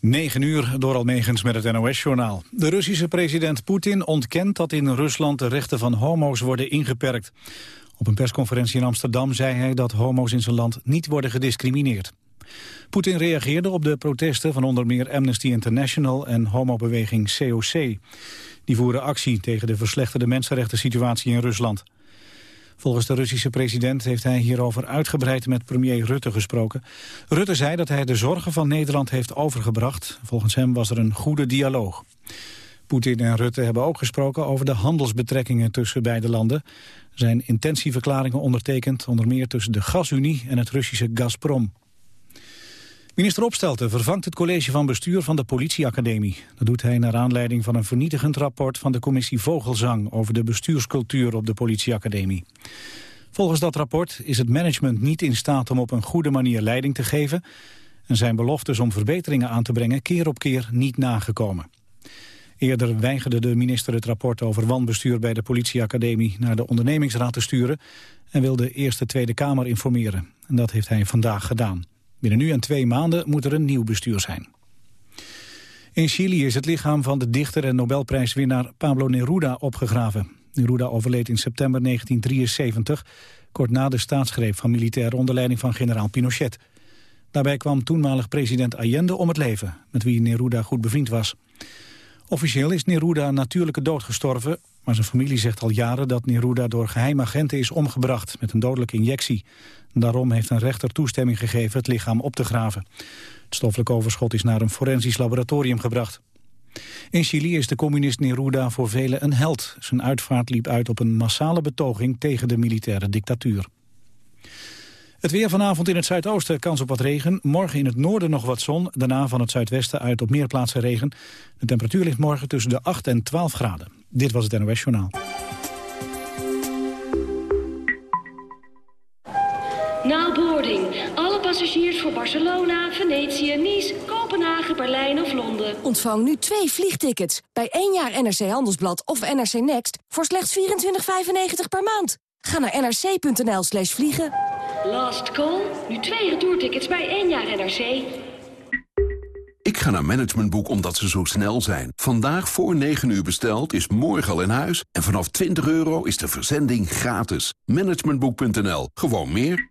9 uur door Almegens met het NOS-journaal. De Russische president Poetin ontkent dat in Rusland de rechten van homo's worden ingeperkt. Op een persconferentie in Amsterdam zei hij dat homo's in zijn land niet worden gediscrimineerd. Poetin reageerde op de protesten van onder meer Amnesty International en homobeweging COC. Die voeren actie tegen de verslechterde mensenrechten situatie in Rusland. Volgens de Russische president heeft hij hierover uitgebreid met premier Rutte gesproken. Rutte zei dat hij de zorgen van Nederland heeft overgebracht. Volgens hem was er een goede dialoog. Poetin en Rutte hebben ook gesproken over de handelsbetrekkingen tussen beide landen. Er zijn intentieverklaringen ondertekend, onder meer tussen de Gasunie en het Russische Gazprom. Minister Opstelten vervangt het college van bestuur van de politieacademie. Dat doet hij naar aanleiding van een vernietigend rapport van de commissie Vogelzang over de bestuurscultuur op de politieacademie. Volgens dat rapport is het management niet in staat om op een goede manier leiding te geven en zijn beloftes om verbeteringen aan te brengen keer op keer niet nagekomen. Eerder weigerde de minister het rapport over wanbestuur bij de politieacademie naar de ondernemingsraad te sturen en wilde de Eerste Tweede Kamer informeren. En dat heeft hij vandaag gedaan. Binnen nu en twee maanden moet er een nieuw bestuur zijn. In Chili is het lichaam van de dichter en Nobelprijswinnaar Pablo Neruda opgegraven. Neruda overleed in september 1973, kort na de staatsgreep van militaire onder leiding van generaal Pinochet. Daarbij kwam toenmalig president Allende om het leven, met wie Neruda goed bevriend was. Officieel is Neruda natuurlijke dood gestorven, maar zijn familie zegt al jaren dat Neruda door geheimagenten is omgebracht met een dodelijke injectie. Daarom heeft een rechter toestemming gegeven het lichaam op te graven. Het stoffelijk overschot is naar een forensisch laboratorium gebracht. In Chili is de communist Neruda voor velen een held. Zijn uitvaart liep uit op een massale betoging tegen de militaire dictatuur. Het weer vanavond in het zuidoosten, kans op wat regen. Morgen in het noorden nog wat zon. Daarna van het zuidwesten uit op meer plaatsen regen. De temperatuur ligt morgen tussen de 8 en 12 graden. Dit was het NOS Journaal. Boarding. Alle passagiers voor Barcelona, Venetië, Nice, Kopenhagen, Berlijn of Londen. Ontvang nu twee vliegtickets bij één jaar NRC Handelsblad of NRC Next voor slechts 24,95 per maand. Ga naar nrc.nl slash vliegen. Last call. Nu twee retourtickets bij één jaar NRC. Ik ga naar Managementboek omdat ze zo snel zijn. Vandaag voor 9 uur besteld is morgen al in huis. En vanaf 20 euro is de verzending gratis. Managementboek.nl. Gewoon meer.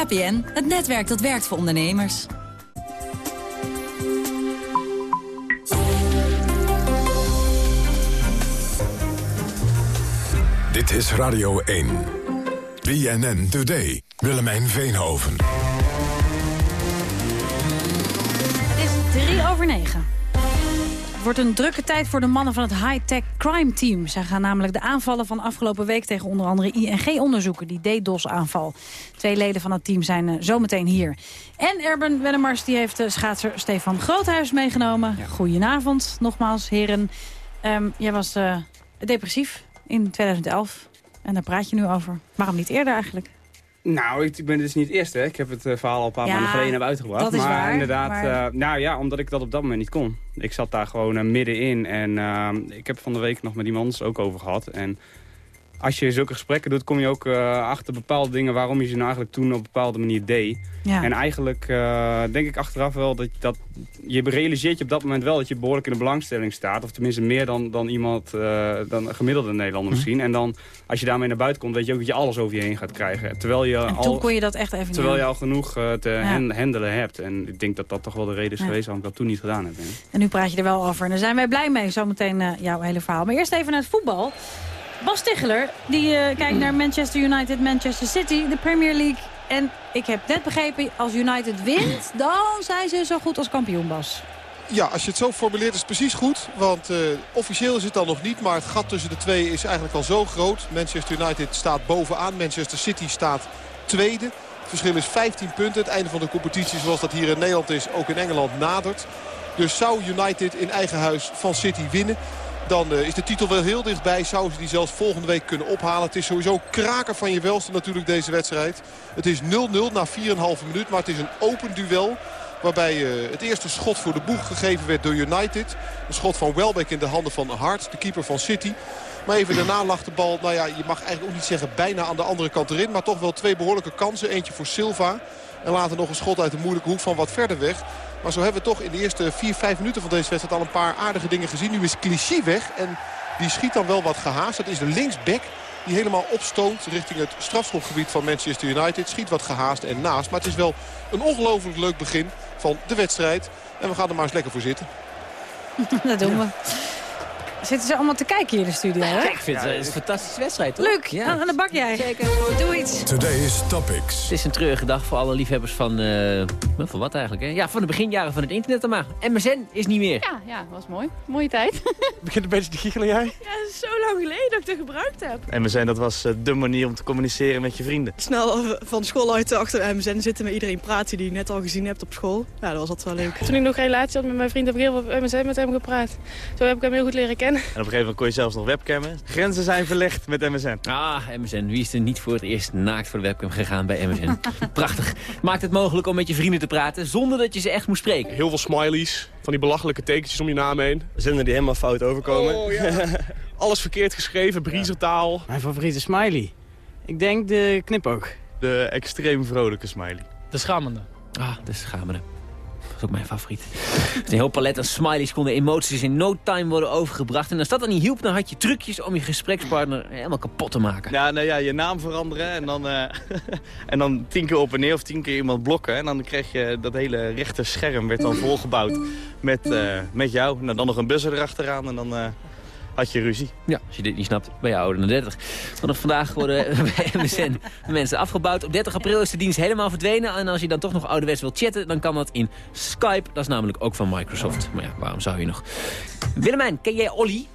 KPN, het netwerk dat werkt voor ondernemers. Dit is Radio 1. BNN Today. Willemijn Veenhoven. Het is 3 over 9 wordt een drukke tijd voor de mannen van het high-tech crime team. Zij gaan namelijk de aanvallen van afgelopen week tegen onder andere ING onderzoeken, die DDoS-aanval. Twee leden van het team zijn uh, zometeen hier. En Erben Wennemars die heeft de schaatser Stefan Groothuis meegenomen. Goedenavond, nogmaals, heren. Um, jij was uh, depressief in 2011. En daar praat je nu over. Waarom niet eerder eigenlijk? Nou, ik ben dus niet het eerste. Ik heb het uh, verhaal al een paar Ja, maanden geleden naar buiten gebracht. dat is maar waar, inderdaad, maar- eh, nou ja, omdat ik dat op dat moment niet kon. Ik zat daar gewoon eh, middenin. En eh, ik heb van de week nog met iemand anders ook over gehad. En als je zulke gesprekken doet, kom je ook eh, achter bepaalde dingen... waarom je ze nou eigenlijk toen op een bepaalde manier deed. Ja. En eigenlijk eh, denk ik achteraf wel dat, dat... Je realiseert je op dat moment wel dat je behoorlijk in de belangstelling staat. Of tenminste meer dan, dan iemand, eh, dan een gemiddelde Nederlander Mhm. misschien. En dan, als je daarmee naar buiten komt, weet je ook dat je alles over je heen gaat krijgen. Terwijl je En al... toen kon je dat echt even Terwijl je al genoeg te hand- handelen hebt. En ik denk dat dat toch wel de reden is Ja. geweest waarom ik dat toen niet gedaan heb. hè. En nu praat je er wel over. En daar zijn wij blij mee, zometeen jouw hele verhaal. Maar eerst even naar het voetbal. Bas Ticheler, die eh, kijkt naar Manchester United, Manchester City, de Premier League. En ik heb net begrepen, als United wint, dan zijn ze zo goed als kampioen, Bas. Ja, als je het zo formuleert is het precies goed. Want eh, officieel is het dan nog niet. Maar het gat tussen de twee is eigenlijk al zo groot. Manchester United staat bovenaan. Manchester City staat tweede. Het verschil is 15 punten. Het einde van de competitie zoals dat hier in Nederland is ook in Engeland nadert. Dus zou United in eigen huis van City winnen... Dan uh, is de titel wel heel dichtbij. Zou ze die zelfs volgende week kunnen ophalen. Het is sowieso kraken van je welste natuurlijk deze wedstrijd. Het is 0-0 na 4,5 minuut. Maar het is een open duel. Waarbij uh, het eerste schot voor de boeg gegeven werd door United. Een schot van Welbeck in de handen van Hart, de keeper van City. Maar even daarna lag de bal, nou ja, je mag eigenlijk ook niet zeggen bijna aan de andere kant erin. Maar toch wel twee behoorlijke kansen. Eentje voor Silva. En later nog een schot uit de moeilijke hoek van wat verder weg. Maar zo hebben we toch in de eerste 4, 5 minuten van deze wedstrijd al een paar aardige dingen gezien. Nu is Clichy weg en die schiet dan wel wat gehaast. Dat is de linksback die helemaal opstoont richting het strafschopgebied van Manchester United. Schiet wat gehaast en naast. Maar het is wel een ongelooflijk leuk begin van de wedstrijd. En we gaan er maar eens lekker voor zitten. Dat doen we. Zitten ze allemaal te kijken hier in de studio, hè? Kijk, ik vind het een fantastische wedstrijd, toch? Leuk, ja. aan de bak jij. Zeker. Doe iets. Today's Topics. Het is een treurige dag voor alle liefhebbers van... Uh, van wat eigenlijk, hè? Ja, van de beginjaren van het internet dan maar. MSN is niet meer. Ja, ja, was mooi. Mooie tijd. Begint een beetje te giechelen, jij? Ja, zo lang geleden dat ik het gebruikt heb. MSN, dat was uh, de manier om te communiceren met je vrienden. Snel van school uit achter MSN zitten met iedereen praten die je net al gezien hebt op school. Ja, dat was altijd wel leuk. Toen ik nog geen relatie had met mijn vriend, heb ik heel veel op MSN met hem gepraat. Zo heb ik hem heel goed leren kennen. En op een gegeven moment kon je zelfs nog webcammen. Grenzen zijn verlegd met MSN. Ah, MSN. Wie is er niet voor het eerst naakt voor de webcam gegaan bij MSN? Prachtig. Maakt het mogelijk om met je vrienden te praten zonder dat je ze echt moet spreken. Heel veel smileys, van die belachelijke tekentjes om je naam heen. Zinnen die helemaal fout overkomen. Oh, ja. Alles verkeerd geschreven, briezertaal. Mijn favoriete smiley? Ik denk de knipoog. De extreem vrolijke smiley. De schamende. Ah, de schamende. Dat is ook mijn favoriet. Het is een heel palet aan smileys konden emoties in no time worden overgebracht. En als dat dan niet hielp, dan had je trucjes om je gesprekspartner helemaal kapot te maken. Ja, nou ja, je naam veranderen en dan, uh, en dan tien keer op en neer of tien keer iemand blokken. En dan kreeg je dat hele rechte scherm werd dan volgebouwd met, uh, met jou. En dan nog een buzzer erachteraan en dan... Uh, had je ruzie. Ja, als je dit niet snapt, ben je ouder dan 30. Vanaf vandaag worden bij MSN mensen afgebouwd. Op 30 april is de dienst helemaal verdwenen. En als je dan toch nog ouderwets wilt chatten, dan kan dat in Skype. Dat is namelijk ook van Microsoft. Maar ja, waarom zou je nog? Willemijn, ken jij Olly?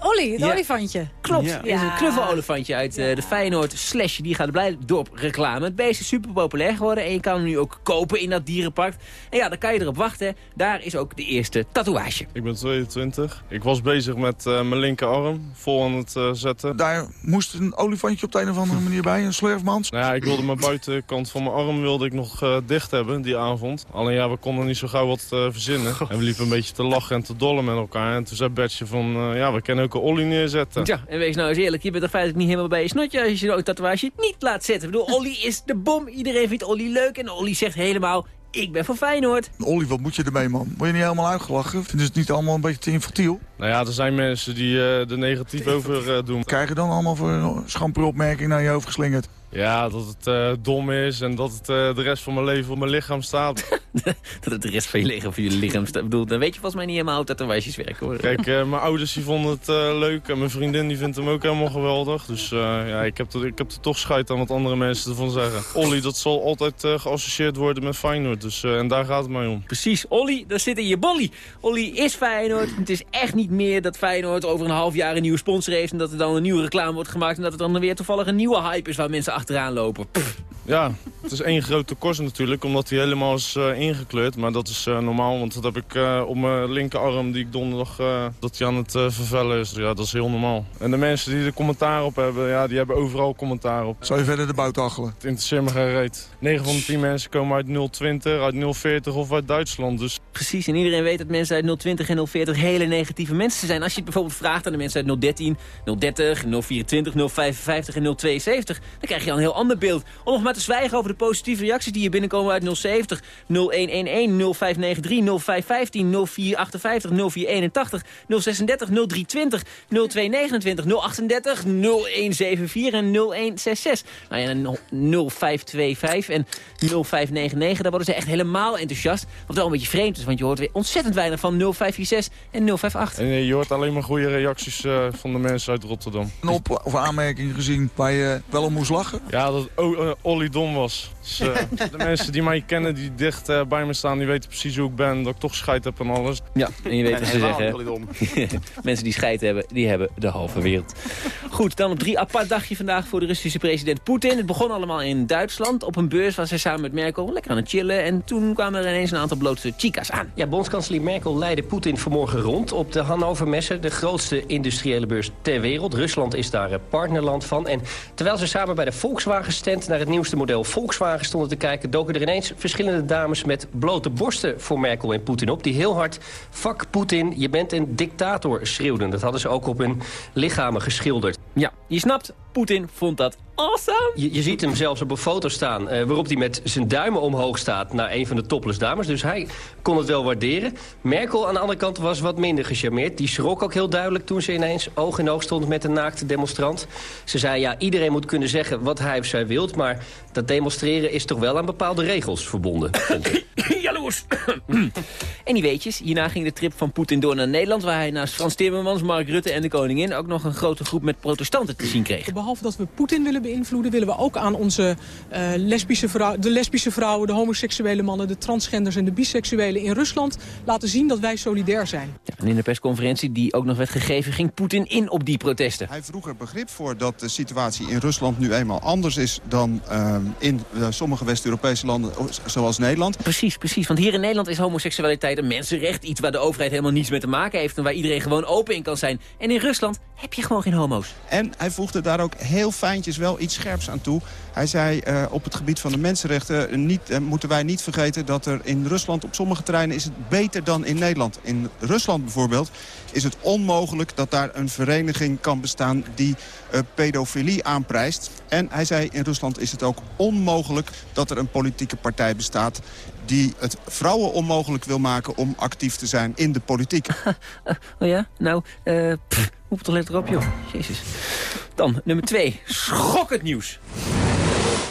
Olly, het ja. olifantje. Klopt, ja. is een knuffelolifantje uit uh, de Feyenoord Slash. Die gaat blij dorp reclame. Het beest is super populair geworden en je kan hem nu ook kopen in dat dierenpark. En ja, dan kan je erop wachten. Daar is ook de eerste tatoeage. Ik ben 22. Ik was bezig met uh, mijn linkerarm vol aan het uh, zetten. Daar moest een olifantje op de een of andere manier bij, een slurfmans. Nou ja, ik wilde mijn buitenkant van mijn arm wilde ik nog dicht hebben die avond. Alleen ja, we konden niet zo gauw wat verzinnen. En we liepen een beetje te lachen en te dollen met elkaar. En toen zei Bertje van, ja, we kennen ook een Olly neerzetten. Ja, en wees nou eens eerlijk, je bent er feitelijk niet helemaal bij je snotje als je zo'n tatoeage niet laat zetten. Ik bedoel, Olly is de bom. Iedereen vindt Olly leuk en Olly zegt helemaal, ik ben van Feyenoord. Olly, wat moet je ermee, man? Word je niet helemaal uitgelachen? Vinden ze het niet allemaal een beetje te infantiel? Nou ja, er zijn mensen die uh, er negatief over uh, doen. Krijg je dan allemaal voor schampere opmerking naar je hoofd geslingerd? Ja, dat het uh, dom is en dat het uh, de rest van mijn leven op mijn lichaam staat. dat het de rest van je leven op je lichaam staat. Ik bedoel, dan weet je volgens mij niet helemaal hoe tatoeages werken hoor. Kijk, uh, mijn ouders die vonden het leuk en mijn vriendin die vindt hem ook helemaal geweldig. Dus ja, ik heb, er, ik heb er toch scheid aan wat andere mensen ervan zeggen. Olly, dat zal altijd geassocieerd worden met Feyenoord. Dus, en daar gaat het mij om. Precies, Olly, dat zit in je bolly. Olly is Feyenoord. Het is echt niet meer dat Feyenoord over een half jaar een nieuwe sponsor heeft... en dat er dan een nieuwe reclame wordt gemaakt... en dat het dan weer toevallig een nieuwe hype is waar mensen achteraan lopen. Pff. Ja, het is één grote korst natuurlijk, omdat hij helemaal is uh, ingekleurd. Maar dat is uh, normaal, want dat heb ik uh, op mijn linkerarm die ik donderdag dat hij aan het vervellen is. Ja, dat is heel normaal. En de mensen die er commentaar op hebben, ja, die hebben overal commentaar op. Zou je verder de buiten achelen? Het interesseert me geen reet. 9 van de 10 mensen komen uit 020, uit 040 of uit Duitsland. Dus... Precies, en iedereen weet dat mensen uit 020 en 040 hele negatieve mensen zijn. Als je het bijvoorbeeld vraagt aan de mensen uit 013, 030, 024, 055 en 072... dan krijg je al een heel ander beeld. Om nog maar te zwijgen over de positieve reacties die hier binnenkomen uit 070, 0111, 0593, 0515, 0458, 0481, 036, 0320, 0229, 038, 0174 en 0166. Nou ja, 0525 en 0599, daar worden ze echt helemaal enthousiast. Wat wel een beetje vreemd is, want je hoort weer ontzettend weinig van 0546 en 058. En je hoort alleen maar goede reacties uh, van de mensen uit Rotterdam. Een op- of aanmerking gezien waar je wel om moest lachen? Ja, dat uh, Olly dom was. Dus, uh, de mensen die mij kennen, die dicht uh, bij me staan, die weten precies hoe ik ben. Dat ik toch scheid heb en alles. Ja, en je weet wat ze zeggen. Mensen die scheid hebben, die hebben de halve wereld. Goed, dan op drie apart dagje vandaag voor de Russische president Poetin. Het begon allemaal in Duitsland. Op een beurs was hij samen met Merkel lekker aan het chillen. En toen kwamen er ineens een aantal blote chicas aan. Ja, bondskanselier Merkel leidde Poetin vanmorgen rond op de Hannover de grootste industriële beurs ter wereld. Rusland is daar eh, partnerland van. En terwijl ze samen bij de Volkswagen-stand naar het nieuwste model Volkswagen stonden te kijken... doken er ineens verschillende dames met blote borsten voor Merkel en Poetin op... die heel hard, fuck Poetin, je bent een dictator, schreeuwden. Dat hadden ze ook op hun lichamen geschilderd. Ja, je snapt, Poetin vond dat awesome. Je, je ziet hem zelfs op een foto staan eh, waarop hij met zijn duimen omhoog staat... naar een van de topless dames, dus hij kon het wel waarderen. Merkel aan de andere kant was wat minder gecharmeerd. Die schrok ook heel duidelijk toen ze ineens oog in oog stond met een naakte demonstrant. Ze zei, ja, iedereen moet kunnen zeggen wat hij of zij wilt... maar dat demonstreren is toch wel aan bepaalde regels verbonden. Jaloers. en die weetjes, hierna ging de trip van Poetin door naar Nederland... waar hij naast Frans Timmermans, Mark Rutte en de koningin... ook nog een grote groep met protestanten te zien kreeg. Behalve dat we Poetin willen beïnvloeden... willen we ook aan onze uh, lesbische vrouw, de lesbische vrouwen, de homoseksuele mannen... de transgenders en de biseksuelen in Rusland laten zien dat wij solidair zijn. Ja, en in de persconferentie die ook nog werd gegeven... ging Poetin in op die protesten. Hij vroeg er begrip voor dat de situatie in Rusland nu eenmaal anders is... dan uh, in uh, sommige West-Europese landen zoals Nederland. Precies, precies. Want hier in Nederland is homoseksualiteit een mensenrecht. Iets waar de overheid helemaal niets mee te maken heeft... en waar iedereen gewoon open in kan zijn. En in Rusland heb je gewoon geen homo's. En hij voegde daar ook heel fijntjes wel iets scherps aan toe. Hij zei uh, op het gebied van de mensenrechten niet, uh, moeten wij niet vergeten dat er in Rusland op sommige terreinen is het beter dan in Nederland. In Rusland bijvoorbeeld is het onmogelijk dat daar een vereniging kan bestaan die pedofilie aanprijst. En hij zei in Rusland is het ook onmogelijk dat er een politieke partij bestaat die het vrouwen onmogelijk wil maken om actief te zijn in de politiek. oh ja? Nou, uh, pff, roep toch lekker op, joh. Jezus. Dan, nummer twee. Schokkend nieuws.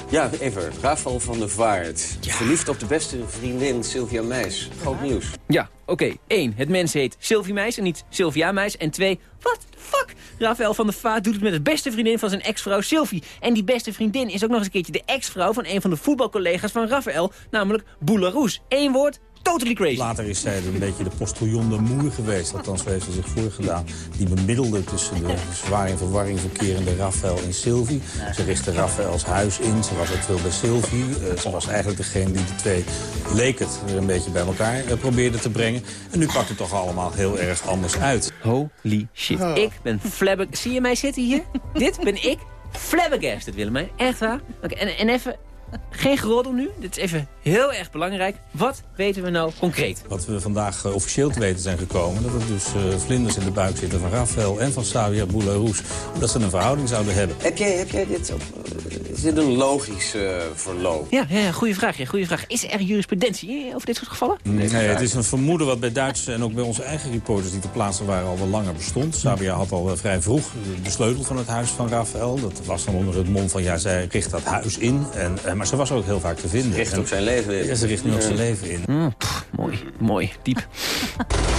Ja, even. Rafael van der Vaart. Ja. Verliefd op de beste vriendin Sylvia Meis. Groot nieuws. Ja, oké. Okay. Eén, het mens heet Sylvie Meis en niet Sylvia Meis. En twee, wat fuck? Rafael van der Vaart doet het met de beste vriendin van zijn ex-vrouw Sylvie. En die beste vriendin is ook nog eens een keertje de ex-vrouw van een van de voetbalcollega's van Rafael. Namelijk Boularoes. Eén woord, totally crazy. Later is zij een beetje de postillon de moer geweest. Althans, zo heeft ze zich voorgedaan. Die bemiddelde tussen de zwaar in verwarring verkerende Rafael en Sylvie. Ze richtte Rafaels huis in. Ze was ook veel bij Sylvie. Uh, ze was eigenlijk degene die de twee, leek het, er een beetje bij elkaar uh, probeerde te brengen. En nu pakt het toch allemaal heel erg anders uit. Holy shit. Oh. Ik ben flabbergasted. Zie je mij zitten hier? Dit ben ik flabbergasted, Willemijn. Echt waar? Okay, en, en even geen geroddel nu. Dit is even heel erg belangrijk. Wat weten we nou concreet? Wat we vandaag uh, officieel te weten zijn gekomen... dat er dus uh, vlinders in de buik zitten van Rafael en van Savia Boularus... dat ze een verhouding zouden hebben. Heb jij, heb jij dit... Op, is dit een logisch uh, verloop? Ja, ja, goede vraag, ja, goede vraag. Is er jurisprudentie over dit soort gevallen? Nee, nee, het is een vermoeden wat bij Duitse en ook bij onze eigen reporters... die te plaatsen waren al wel langer bestond. Savia had al vrij vroeg de sleutel van het huis van Rafael. Dat was dan onder het mom van, ja, zij richt dat huis in. En, maar ze was ook heel vaak te vinden. Ze richt op zijn leven in. Ja, ze richt nu op zijn leven in. Mm, pff, mooi, mooi, diep.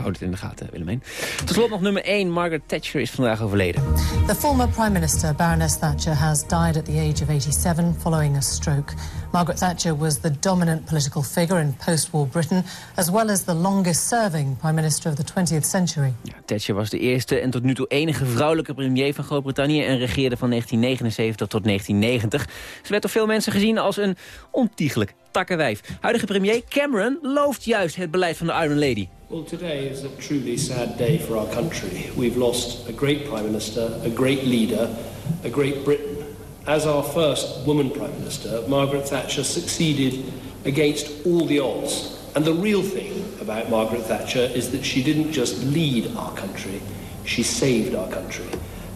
Houd het in de gaten, Willemijn. Tot slot nog nummer 1. Margaret Thatcher is vandaag overleden. The former Prime Minister, Baroness Thatcher, has died at the age of 87 following a stroke. Margaret Thatcher was the dominant political figure in post-war Britain... as well as the longest-serving Prime Minister of the 20th century. Ja, Thatcher was de eerste en tot nu toe enige vrouwelijke premier van Groot-Brittannië... en regeerde van 1979 tot 1990. Ze werd door veel mensen gezien als een ontiegelijk takkenwijf. Huidige premier Cameron looft juist het beleid van de Iron Lady. Well, today is a truly sad day for our country. We've lost a great prime minister, a great leader, a great Britain. As our first woman prime minister, Margaret Thatcher succeeded against all the odds. And the real thing about Margaret Thatcher is that she didn't just lead our country, she saved our country.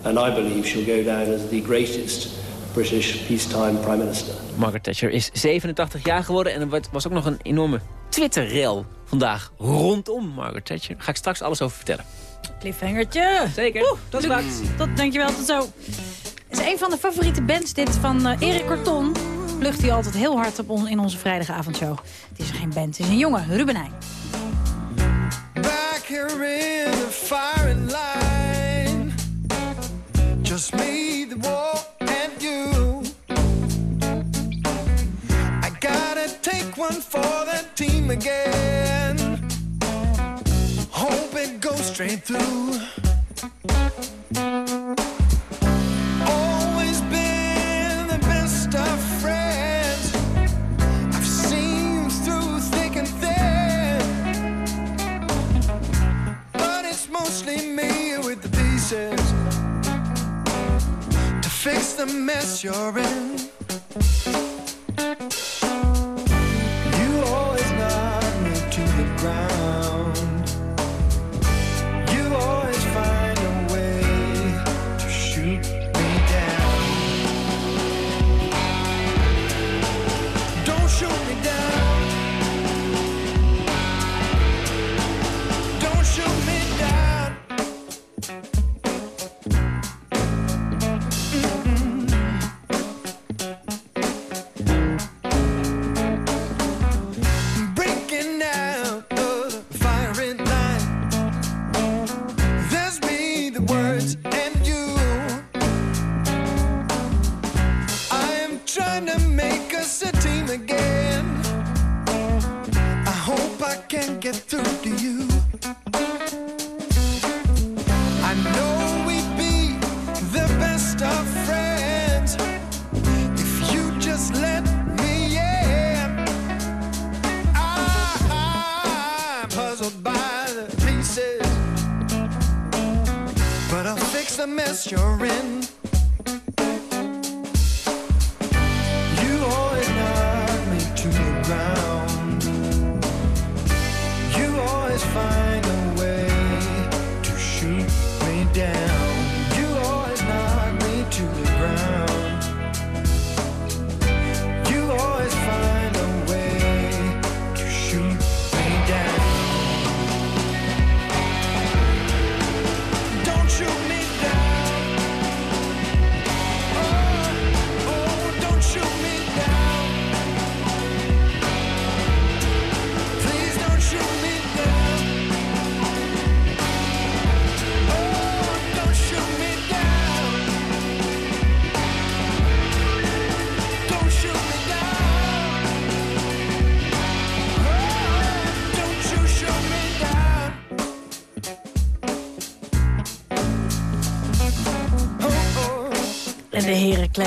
And I believe she'll go down as the greatest British peacetime prime minister. Margaret Thatcher is 87 jaar geworden en er was ook nog een enorme Twitter-rel vandaag rondom Margaret Thatcher. Daar ga ik straks alles over vertellen. Cliffhangertje. Zeker. Oeh, tot straks. Tot, dankjewel, tot zo. Het is een van de favoriete bands dit van uh, Erik Corton. Lucht hij altijd heel hard op on, in onze vrijdagavondshow. Het is geen band, het is een jongen, Ruben Heijn. Back here in the firing line Just me, the war and you one for the team again. Goes straight through. Always been the best of friends. I've seen through thick and thin. But it's mostly me with the pieces to fix the mess you're in.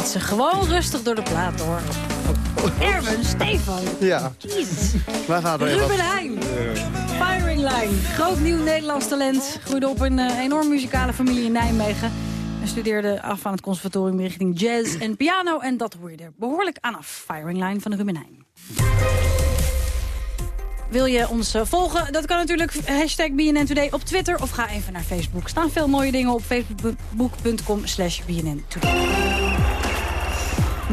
Kletsen gewoon rustig door de plaat door. Erwin, Stefan. Ja. Jezus. Waar gaat Ruben wat? Heijn. Firing Line. Groot nieuw Nederlands talent. Groeide op een eh, enorm muzikale familie in Nijmegen. En studeerde af aan het conservatorium richting jazz en piano. En dat hoor je er behoorlijk aan af. Firing Line van Ruben Heijn. Wil je ons eh, volgen? Dat kan natuurlijk. Hashtag BNN Today op Twitter. Of ga even naar Facebook. Er staan veel mooie dingen op facebook.com slash BNN Today.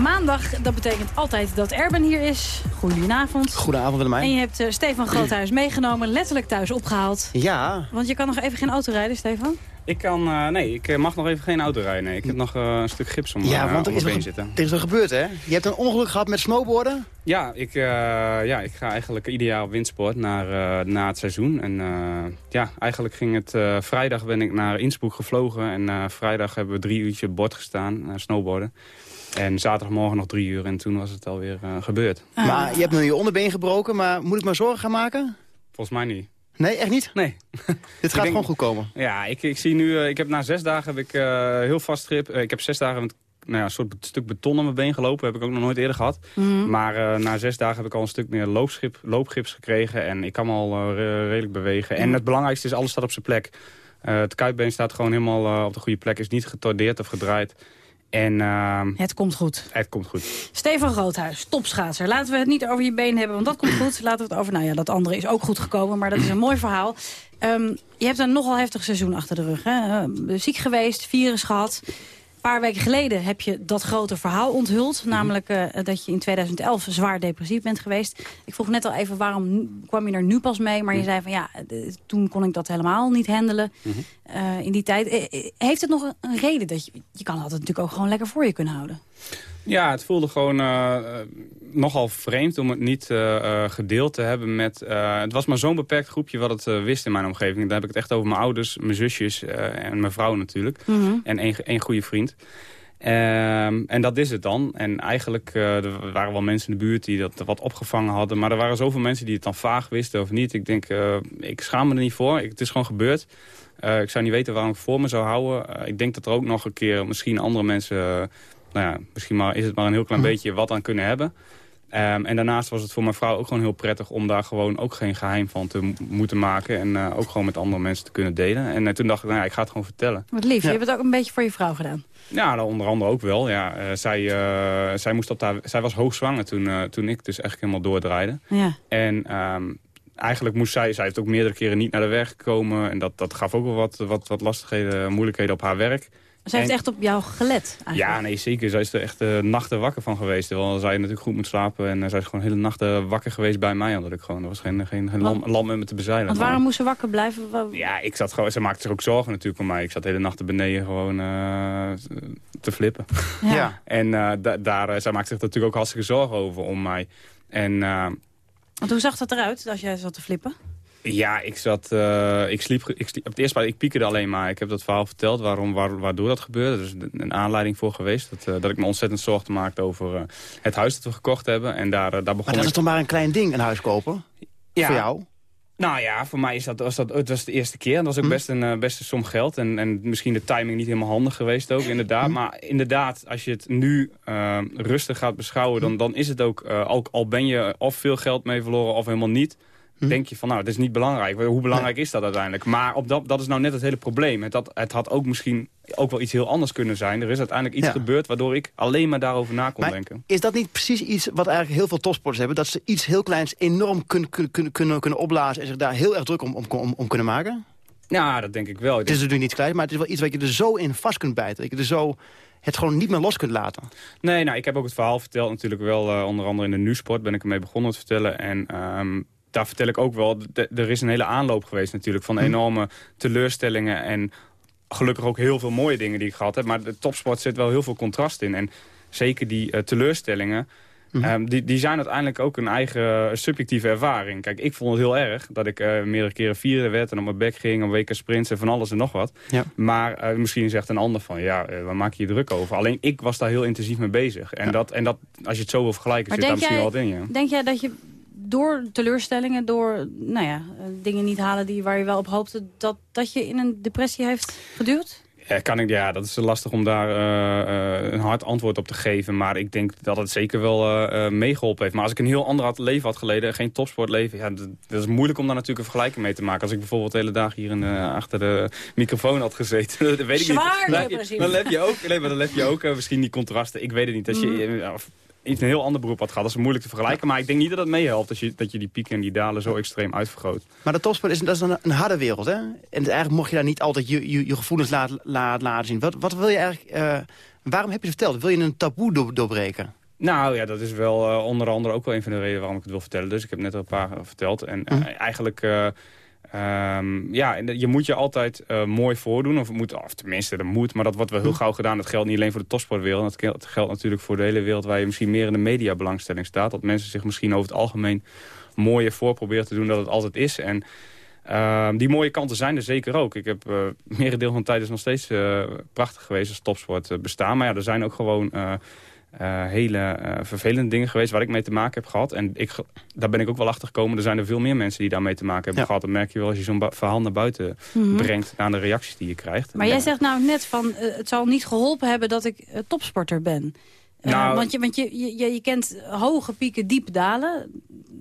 Maandag, dat betekent altijd dat Erben hier is. Goedenavond. Goedenavond Willemijn. En je hebt eh, Stefan Groothuis meegenomen, letterlijk thuis opgehaald. Ja. Want je kan nog even geen auto rijden, Stefan? Ik kan, eh, nee, ik eh, mag nog even geen auto rijden. Nee. Ik heb nog eh, een stuk gips om, Ja, want om er is, been zitten. er is wat gebeurd, hè? Je hebt een ongeluk gehad met snowboarden. Ja ik, eh, ja, ik ga eigenlijk ieder jaar op windsport naar, eh, na het seizoen. En eh, ja, eigenlijk ging het... eh, vrijdag ben ik naar Innsbruck gevlogen. En eh, vrijdag hebben we drie uurtje op bord gestaan, snowboarden. En zaterdagmorgen nog drie uur en toen was het alweer eh, gebeurd. Maar je hebt nu je onderbeen gebroken, maar moet ik me zorgen gaan maken? Volgens mij niet. Nee, echt niet? Nee. Dit gaat gewoon goed komen. Ja, ik, ik zie nu... eh, ik heb na zes dagen heb ik eh, heel vast grip. Eh, ik heb zes dagen met nou ja, een soort stuk beton aan mijn been gelopen. Heb ik ook nog nooit eerder gehad. Mhm. Maar eh, na zes dagen heb ik al een stuk meer loopschip, loopgips gekregen. En ik kan me al re- redelijk bewegen. En Mhm. het belangrijkste is, alles staat op zijn plek. Eh, het kuitbeen staat gewoon helemaal eh, op de goede plek. Is niet getordeerd of gedraaid. En ehm, Het komt goed. het komt goed. Stefan Groothuis, topschaatser. Laten we het niet over je been hebben, want dat komt goed. Laten we het over, nou ja, dat andere is ook goed gekomen, maar dat is een mooi verhaal. Ehm, je hebt een nogal heftig seizoen achter de rug. Hè? Ziek geweest, virus gehad. Een paar weken geleden heb je dat grote verhaal onthuld. Namelijk eh, dat je in 2011 zwaar depressief bent geweest. Ik vroeg net al even, waarom kwam je er nu pas mee? Maar je zei van ja, toen kon ik dat helemaal niet handelen eh, in die tijd. Eh, heeft het nog een, een reden dat je... Je kan altijd natuurlijk ook gewoon lekker voor je kunnen houden. Ja, het voelde gewoon eh, eh, nogal vreemd om het niet eh, gedeeld te hebben met... het was maar zo'n beperkt groepje wat het wist in mijn omgeving. Daar heb ik het echt over mijn ouders, mijn zusjes en mijn vrouw natuurlijk. Mhm. En één, één goede vriend. Ehm, en dat is het dan. En eigenlijk uh, er waren wel mensen in de buurt die dat wat opgevangen hadden. Maar er waren zoveel mensen die het dan vaag wisten of niet. Ik denk, uh, ik schaam me er niet voor. Ik, het is gewoon gebeurd. Uh, ik zou niet weten waarom ik voor me zou houden. ik denk dat er ook nog een keer misschien andere mensen... nou ja, misschien maar, is het maar een heel klein beetje wat aan kunnen hebben. Um, en daarnaast was het voor mijn vrouw ook gewoon heel prettig... om daar gewoon ook geen geheim van te moeten maken. En uh, ook gewoon met andere mensen te kunnen delen. En uh, toen dacht ik, nou ja, ik ga het gewoon vertellen. Wat lief, je hebt het ook een beetje voor je vrouw gedaan. Ja, nou, onder andere ook wel. Ja. Uh, zij, zij, moest op daar, zij was hoogzwanger toen, toen ik dus echt helemaal doordraaide. Ja. En um, eigenlijk moest zij, zij heeft ook meerdere keren niet naar de werk gekomen. En dat, dat gaf ook wel wat, wat, wat lastigheden, moeilijkheden op haar werk. Ze heeft echt op jou gelet eigenlijk. Ja, nee, zeker. Zij is er echt uh, nachten wakker van geweest. Terwijl zij natuurlijk goed moet slapen. En uh, zij is gewoon hele nachten wakker geweest bij mij. Omdat ik gewoon, er was geen, geen, geen lam, lam met me te bezeilen. Want waarom moest ze wakker blijven? Ja, ik zat gewoon, ze maakte zich ook zorgen natuurlijk om mij. Ik zat de hele nachten beneden gewoon uh, te flippen. Ja. ja. En da daar, zij maakte zich natuurlijk ook hartstikke zorgen over om mij. En, Want hoe zag dat eruit als jij zat te flippen? Ja, ik zat, uh, ik sliep, ik sliep, op het eerste ik piekerde alleen maar. Ik heb dat verhaal verteld waarom, waar, waardoor dat gebeurde. Er is een aanleiding voor geweest. Dat, uh, dat ik me ontzettend zorgen maakte over uh, het huis dat we gekocht hebben. En daar, daar begon maar dat ik... is toch maar een klein ding, een huis kopen? Ja. Voor jou? Nou ja, voor mij is dat, was dat, het was de eerste keer. En dat was ook best, een, best een som geld. En, en misschien de timing niet helemaal handig geweest ook, inderdaad. Hm. Maar inderdaad, als je het nu uh, rustig gaat beschouwen... Dan, dan is het ook, uh, al, al ben je of veel geld mee verloren of helemaal niet denk je van, nou, het is niet belangrijk. Hoe belangrijk is dat uiteindelijk? Maar op dat, dat is nou net het hele probleem. Het, had, het had ook misschien ook wel iets heel anders kunnen zijn. Er is uiteindelijk iets Ja. gebeurd waardoor ik alleen maar daarover na kon Maar denken. is dat niet precies iets wat eigenlijk heel veel topsporters hebben? Dat ze iets heel kleins enorm kunnen, kunnen, kunnen, kunnen opblazen... en zich daar heel erg druk om, om, om, om kunnen maken? Ja, dat denk ik wel. Ik Het is natuurlijk niet klein, maar het is wel iets wat je er zo in vast kunt bijten. Dat je er zo het gewoon niet meer los kunt laten. Nee, nou, ik heb ook het verhaal verteld natuurlijk wel. eh, onder andere in de Nusport ben ik ermee begonnen te vertellen. En ehm, daar vertel ik ook wel, de- er is een hele aanloop geweest natuurlijk... van enorme teleurstellingen en gelukkig ook heel veel mooie dingen die ik gehad heb. Maar de topsport zit wel heel veel contrast in. En zeker die eh, teleurstellingen... ehm, die, die zijn uiteindelijk ook een eigen subjectieve ervaring. Kijk, ik vond het heel erg dat ik eh, meerdere keren vierde werd... en op mijn bek ging, op WK sprints en van alles en nog wat. Ja. Maar eh, misschien zegt een ander van, ja, eh, waar maak je je druk over? Alleen ik was daar heel intensief mee bezig. En, dat, en dat, als je het zo wil vergelijken, Maar zit daar misschien jij, wel wat in, ja. denk jij dat je door teleurstellingen, door nou ja, eh, dingen niet halen die, waar je wel op hoopte... Dat, dat je in een depressie heeft geduwd? Ja, kan ik, ja, dat is lastig om daar eh, eh, een hard antwoord op te geven. Maar ik denk dat het zeker wel eh, meegeholpen heeft. Maar als ik een heel ander had leven had geleden, geen topsportleven... Ja, dat, dat is moeilijk om daar natuurlijk een vergelijking mee te maken. Als ik bijvoorbeeld de hele dag hier in, achter de microfoon had gezeten... dat weet ik Zwaar niet. Dan heb je- depressief. Dan heb je ook, nee, maar dan heb je ook misschien die contrasten. Ik weet het niet. Als je of iets een heel ander beroep had gehad, dat is moeilijk te vergelijken. Maar ik denk niet dat het meehelpt als je, dat je die pieken en die dalen zo extreem uitvergroot. Maar de topsport is, dat is een, een harde wereld, hè? En eigenlijk mocht je daar niet altijd je, je, je gevoelens laten laat, laten zien. Wat, wat wil je eigenlijk... eh, waarom heb je het verteld? Wil je een taboe door- doorbreken? Nou ja, dat is wel eh, onder andere ook wel een van de redenen waarom ik het wil vertellen. Dus ik heb net al een paar eh, verteld. En eh, eigenlijk, eh, ehm, ja, je moet je altijd eh, mooi voordoen. Of, moet, of tenminste, dat moet. Maar dat wordt wel heel gauw gedaan. Dat geldt niet alleen voor de topsportwereld. Dat geldt, natuurlijk voor de hele wereld waar je misschien meer in de mediabelangstelling staat. Dat mensen zich misschien over het algemeen mooier voor proberen te doen dan het altijd is. En Ehm, die mooie kanten zijn er zeker ook. Ik heb uh, merendeel van de tijd is nog steeds eh, prachtig geweest als topsport bestaan. Maar ja, er zijn ook gewoon eh, hele eh, vervelende dingen geweest waar ik mee te maken heb gehad. En ik, daar ben ik ook wel achter gekomen. Er zijn er veel meer mensen die daarmee te maken hebben Ja. gehad. Dat merk je wel als je zo'n verhaal naar buiten Mhm. brengt aan de reacties die je krijgt. Maar jij zegt nou net van, eh, het zal niet geholpen hebben dat ik topsporter ben. Nou- want je, want je, je, je kent hoge pieken, diepe dalen.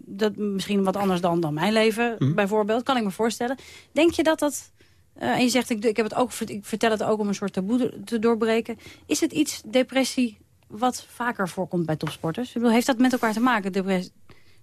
Dat misschien wat anders dan, dan mijn leven, Mhm. bijvoorbeeld. Kan ik me voorstellen. Denk je dat dat... eh, en je zegt, ik, ik, heb het ook, ik vertel het ook om een soort taboe te doorbreken. Is het iets, depressie, wat vaker voorkomt bij topsporters? Ik bedoel, heeft dat met elkaar te maken, depressie?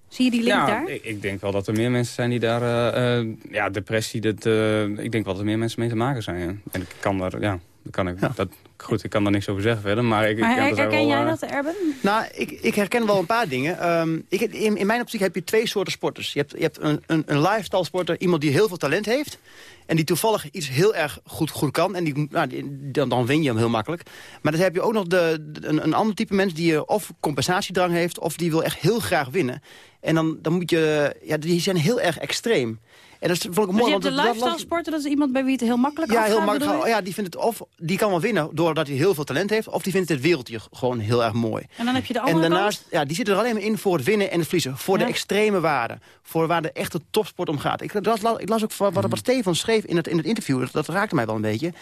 Zie je die link Ja, daar? Ik, ik denk wel dat er meer mensen zijn die daar... eh, eh, ja, depressie, dat, eh, ik denk wel dat er meer mensen mee te maken zijn. Ja. En ik kan daar, ja, dat kan ik, dat, goed, ik kan daar niks over zeggen verder. Maar, ik, Maar er herken wel, jij eh, dat, Erben? Nou, ik, ik herken wel een paar dingen. Ehm, ik, in, in mijn optiek heb je twee soorten sporters. Je hebt, je hebt een, een, een lifestyle sporter, iemand die heel veel talent heeft... en die toevallig iets heel erg goed, goed kan. En die, nou, die- dan, dan win je hem heel makkelijk. Maar dan heb je ook nog de, de- een, een ander type mens... die of compensatiedrang heeft, of die wil echt heel graag winnen. En dan, dan moet je... Ja, die zijn heel erg extreem. En dat is, vond ik Dus je hebt de lifestyle sporter, dat is iemand bij wie het heel makkelijk ja, afgaat, heel makkelijk. je? Ja, die vindt het of die kan wel winnen door dat hij heel veel talent heeft... of die vindt het wereldje gewoon heel erg mooi. En dan heb je de En andere daarnaast, ja, die zitten er alleen maar in voor het winnen en het verliezen. Voor Ja. de extreme waarden. Voor waar de echte topsport om gaat. Ik, las, ik las ook wat, Mhm. wat Stefan schreef in het, in het interview. Dat, dat raakte mij wel een beetje.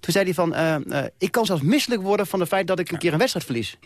Toen zei hij van, eh, eh, ik kan zelfs misselijk worden van het feit dat ik een keer een wedstrijd verlies.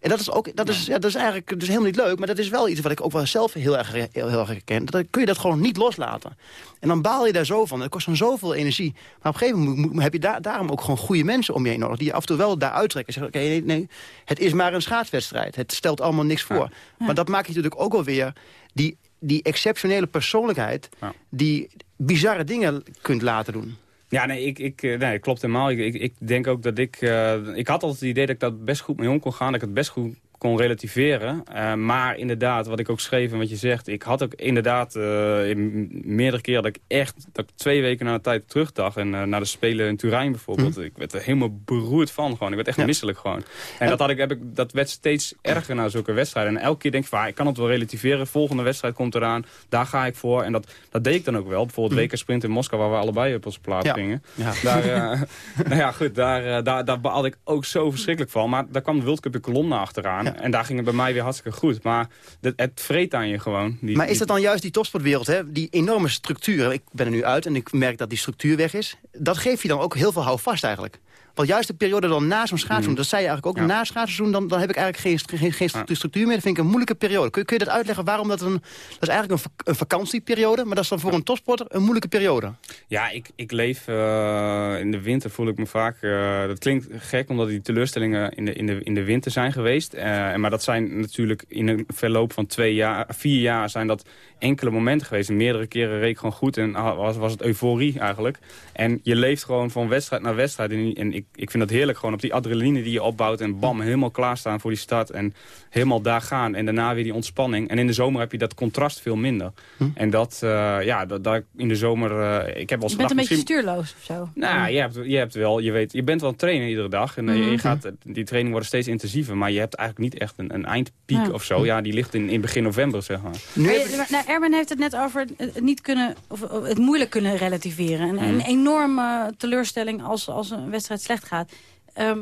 En dat is, ook, dat is, ja, dat is eigenlijk dus helemaal niet leuk. Maar dat is wel iets wat ik ook wel zelf heel erg, heel, heel erg herken. Dan kun je dat gewoon niet loslaten. En dan baal je daar zo van. Het kost dan zoveel energie. Maar op een gegeven moment moet- heb je daar, daarom ook gewoon goede mensen om je heen nodig. Die je af en toe wel daar uittrekken. En zeggen, oké, nee, nee, het is maar een schaatswedstrijd. Het stelt allemaal niks voor. Maar dat maakt je natuurlijk ook wel weer... die, die exceptionele persoonlijkheid... die bizarre dingen kunt laten doen. Ja, nee, ik, ik, eh, nee klopt helemaal. Ik, ik, ik denk ook dat ik... eh, ik had altijd het idee dat ik dat best goed mee om kon gaan. Dat ik het best goed kon relativeren. Eh, maar inderdaad, wat ik ook schreef en wat je zegt... ik had ook inderdaad eh, in meerdere keren dat ik echt... dat ik twee weken na de tijd terugdacht. En eh, naar de Spelen in Turijn bijvoorbeeld. Ik werd er helemaal beroerd van gewoon. Ik werd echt Ja. misselijk gewoon. En dat, had ik, heb ik, dat werd steeds erger na zulke wedstrijden. En elke keer denk ik van, ah, ik kan het wel relativeren. Volgende wedstrijd komt eraan. Daar ga ik voor. En dat, dat deed ik dan ook wel. Bijvoorbeeld WK Sprint in Moskou, waar we allebei op onze plaats Ja. gingen. Ja. Daar, nou ja, goed, daar, daar, daar baalde ik ook zo verschrikkelijk van. Maar daar kwam de World Cup in kolomne achteraan. En daar ging het bij mij weer hartstikke goed. Maar het, het vreet aan je gewoon. Die, Maar is dat dan juist die topsportwereld, hè? die enorme structuur? Ik ben er nu uit en ik merk dat die structuur weg is. Dat geeft je dan ook heel veel houvast eigenlijk. Want juist de periode dan na zo'n schaatsseizoen, dat zei je eigenlijk ook, na schaatsseizoen, dan, dan heb ik eigenlijk geen, geen, geen structuur- meer. Dat vind ik een moeilijke periode. Kun, kun je dat uitleggen waarom dat een... Dat is eigenlijk een, vak- een vakantieperiode, maar dat is dan voor een topsporter een moeilijke periode. Ja, ik, ik leef eh, in de winter voel ik me vaak... eh, dat klinkt gek, omdat die teleurstellingen in de, in de, in de winter zijn geweest. Eh, maar dat zijn natuurlijk in een verloop van twee jaar, vier jaar... zijn dat enkele momenten geweest. En meerdere keren reed ik gewoon goed en was, was het euforie eigenlijk. En je leeft gewoon van wedstrijd naar wedstrijd. En, en ik, ik vind dat heerlijk, gewoon op die adrenaline die je opbouwt... en bam, helemaal klaarstaan voor die start en helemaal daar gaan. En daarna weer die ontspanning. En in de zomer heb je dat contrast veel minder. En dat, eh, ja, dat, dat in de zomer... eh, ik heb wel Je eens bent een beetje gedacht, misschien- stuurloos of zo. nou, je hebt, je hebt wel, je weet, je bent wel een trainer iedere dag. En eh, je- Mhm. je gaat, die trainingen worden steeds intensiever. Maar je hebt eigenlijk niet echt een, een eindpiek Ja. of zo. Ja, die ligt in, in begin november, zeg maar. Maar je- maar, nou, Erwin heeft het net over het niet kunnen, of het moeilijk kunnen relativeren. Een, een Mhm. enorme teleurstelling als, als een wedstrijd slecht gaat. Ehm,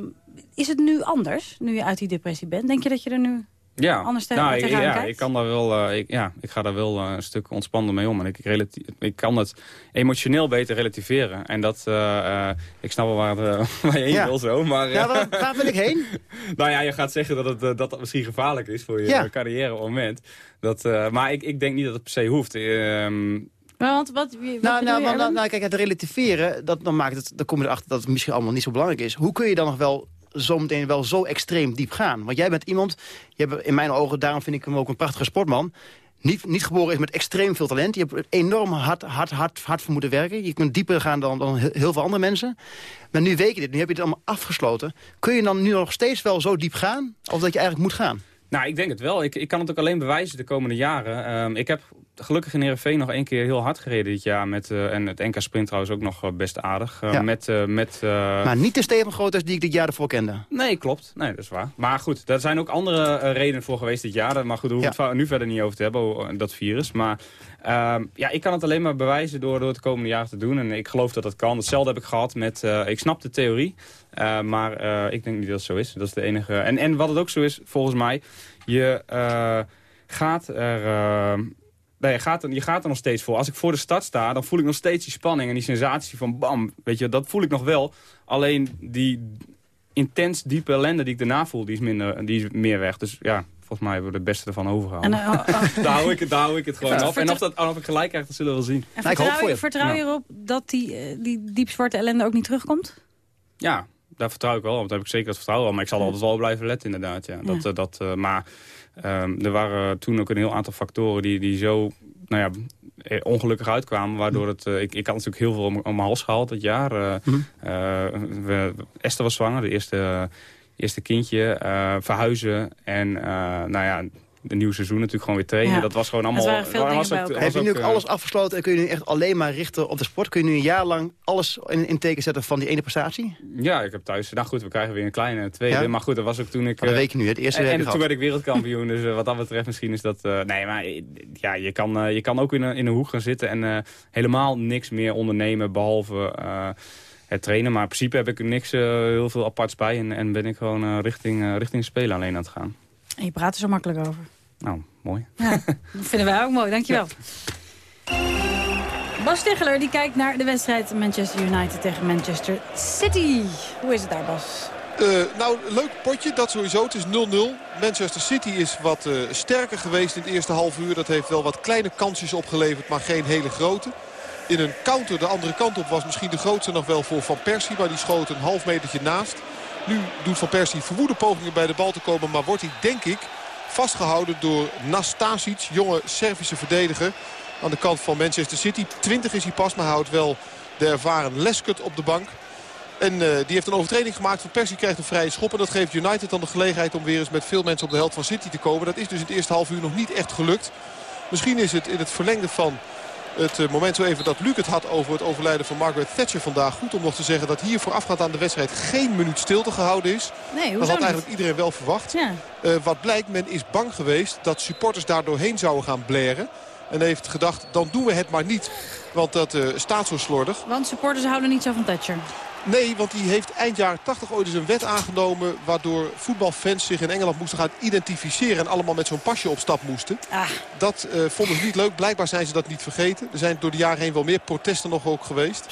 is het nu anders, nu je uit die depressie bent? Denk je dat je er nu Ja, anders tegen, nou, ik, ja, kijkt? ik kan daar wel, eh, ik, ja, ik ga daar wel eh, een stuk ontspannender mee om. En ik, ik, kan het emotioneel beter relativeren. En dat, eh, eh, ik snap wel waar, waar je heen Ja. wil zo. Maar, Ja, waar, waar wil ik heen? nou ja, je gaat zeggen dat het, dat het misschien gevaarlijk is voor je Ja. carrière op het moment. Dat, eh, maar ik, ik denk niet dat het per se hoeft. Ehm, Maar Want wat, Nou, nou, je, nou, nou, kijk, het relativeren, dat, dan, maakt het, dan kom je erachter dat het misschien allemaal niet zo belangrijk is. Hoe kun je dan nog wel zometeen wel zo extreem diep gaan? Want jij bent iemand, je hebt in mijn ogen, daarom vind ik hem ook een prachtige sportman... Niet, niet geboren is met extreem veel talent. Je hebt enorm hard, hard, hard, hard voor moeten werken. Je kunt dieper gaan dan, dan heel heel veel andere mensen. Maar nu weet je dit, nu heb je het allemaal afgesloten. Kun je dan nu nog steeds wel zo diep gaan? Of dat je eigenlijk moet gaan? Nou, ik denk het wel. Ik, ik kan het ook alleen bewijzen de komende jaren. Ehm, ik heb gelukkig in Heerenveen nog één keer heel hard gereden dit jaar. Met, eh, en het NK Sprint trouwens ook nog eh, best aardig. Eh, Ja. Met, met, Maar niet de Steven Groters die ik dit jaar ervoor kende. Nee, klopt. Nee, dat is waar. Maar goed, daar zijn ook andere redenen voor geweest dit jaar. Maar goed, daar hoeven we het nu verder niet over te hebben, oh, dat virus. Maar ehm, ja, ik kan het alleen maar bewijzen door, door het komende jaar te doen. En ik geloof dat dat kan. Hetzelfde heb ik gehad met... ik snap de theorie, maar ik denk niet dat het zo is. Dat is de enige... En, en wat het ook zo is, volgens mij... Je gaat er... Nee, je gaat, er, je gaat er nog steeds voor. Als ik voor de start sta, dan voel ik nog steeds die spanning en die sensatie van bam. Weet je, dat voel ik nog wel. Alleen die intens diepe ellende die ik daarna voel, die is, minder, die is meer weg. Dus ja, volgens mij hebben we het beste ervan overgehouden. En, eh, oh, oh. daar, hou ik, het- daar hou ik het gewoon Ja. op. En of, dat, of ik gelijk krijg, dat zullen we wel zien. En vertrouw, je, vertrouw je erop dat die, eh, die diepzwarte ellende ook niet terugkomt? Ja, daar vertrouw ik wel. Want daar heb ik zeker het vertrouwen al. Maar ik zal altijd wel blijven letten inderdaad. Ja. Dat, Ja. eh, dat, eh, maar ehm, er waren toen ook een heel aantal factoren die, die zo nou ja, eh, ongelukkig uitkwamen. Waardoor het, eh, ik, ik had natuurlijk heel veel om, om mijn hals gehaald dit jaar. Eh, eh, we- Esther was zwanger, de eerste, eerste kindje. eh, verhuizen en eh, nou ja... Een nieuw seizoen natuurlijk gewoon weer trainen. Ja. Dat was gewoon Het allemaal... waren veel was ook- Heb je nu ook, eh, alles afgesloten en kun je nu echt alleen maar richten op de sport? Kun je nu een jaar lang alles in, in teken zetten van die ene prestatie? Ja, ik heb thuis... Nou goed, we krijgen weer een kleine tweede. Ja? Maar goed, dat was ook toen ik... Maar dat eh, weet je nu, het eerste En, en toen werd ik wereldkampioen. dus eh, wat dat betreft misschien is dat... eh, nee, maar ja, je kan, eh, je kan ook in een, in een hoek gaan zitten... en eh, helemaal niks meer ondernemen behalve... eh, het trainen. Maar in principe heb ik er niks eh, heel veel aparts bij. En, en ben ik gewoon eh, richting, eh, richting spelen alleen aan het gaan. En je praat er zo makkelijk over. Nou, mooi. Ja, dat vinden wij ook mooi. Dankjewel. Bas Stigler die kijkt naar de wedstrijd Manchester United tegen Manchester City. Hoe is het daar, Bas? Uh, nou, leuk potje, dat sowieso. Het is 0-0. Manchester City is wat uh, sterker geweest in het eerste half uur. Dat heeft wel wat kleine kansjes opgeleverd, maar geen hele grote. In een counter de andere kant op was misschien de grootste nog wel voor Van Persie. Maar die schoot een half metertje naast. Nu doet Van Persie verwoede pogingen bij de bal te komen. Maar wordt hij, denk ik, vastgehouden door Nastasic. Jonge Servische verdediger aan de kant van Manchester City. 20 is hij pas, maar houdt wel de ervaren Leskut op de bank. En uh, die heeft een overtreding gemaakt. Van Persie krijgt een vrije schop. En dat geeft United dan de gelegenheid om weer eens met veel mensen op de helft van City te komen. Dat is dus in het eerste half uur nog niet echt gelukt. Misschien is het in het verlengde van het uh, moment zo even dat Luc het had over het overlijden van Margaret Thatcher vandaag. Goed om nog te zeggen dat hier voorafgaand aan de wedstrijd geen minuut stilte gehouden is. Nee, dat had eigenlijk iedereen wel verwacht. Ja. Uh, wat blijkt, men is bang geweest dat supporters daar doorheen zouden gaan blaren. En heeft gedacht, dan doen we het maar niet. Want dat uh, staat zo slordig. Want supporters houden niet zo van Thatcher. Nee, want die heeft eind jaren 80 ooit eens een wet aangenomen... waardoor voetbalfans zich in Engeland moesten gaan identificeren... en allemaal met zo'n pasje op stap moesten. Ah. Dat uh, vonden ze niet leuk. Blijkbaar zijn ze dat niet vergeten. Er zijn door de jaren heen wel meer protesten nog ook geweest.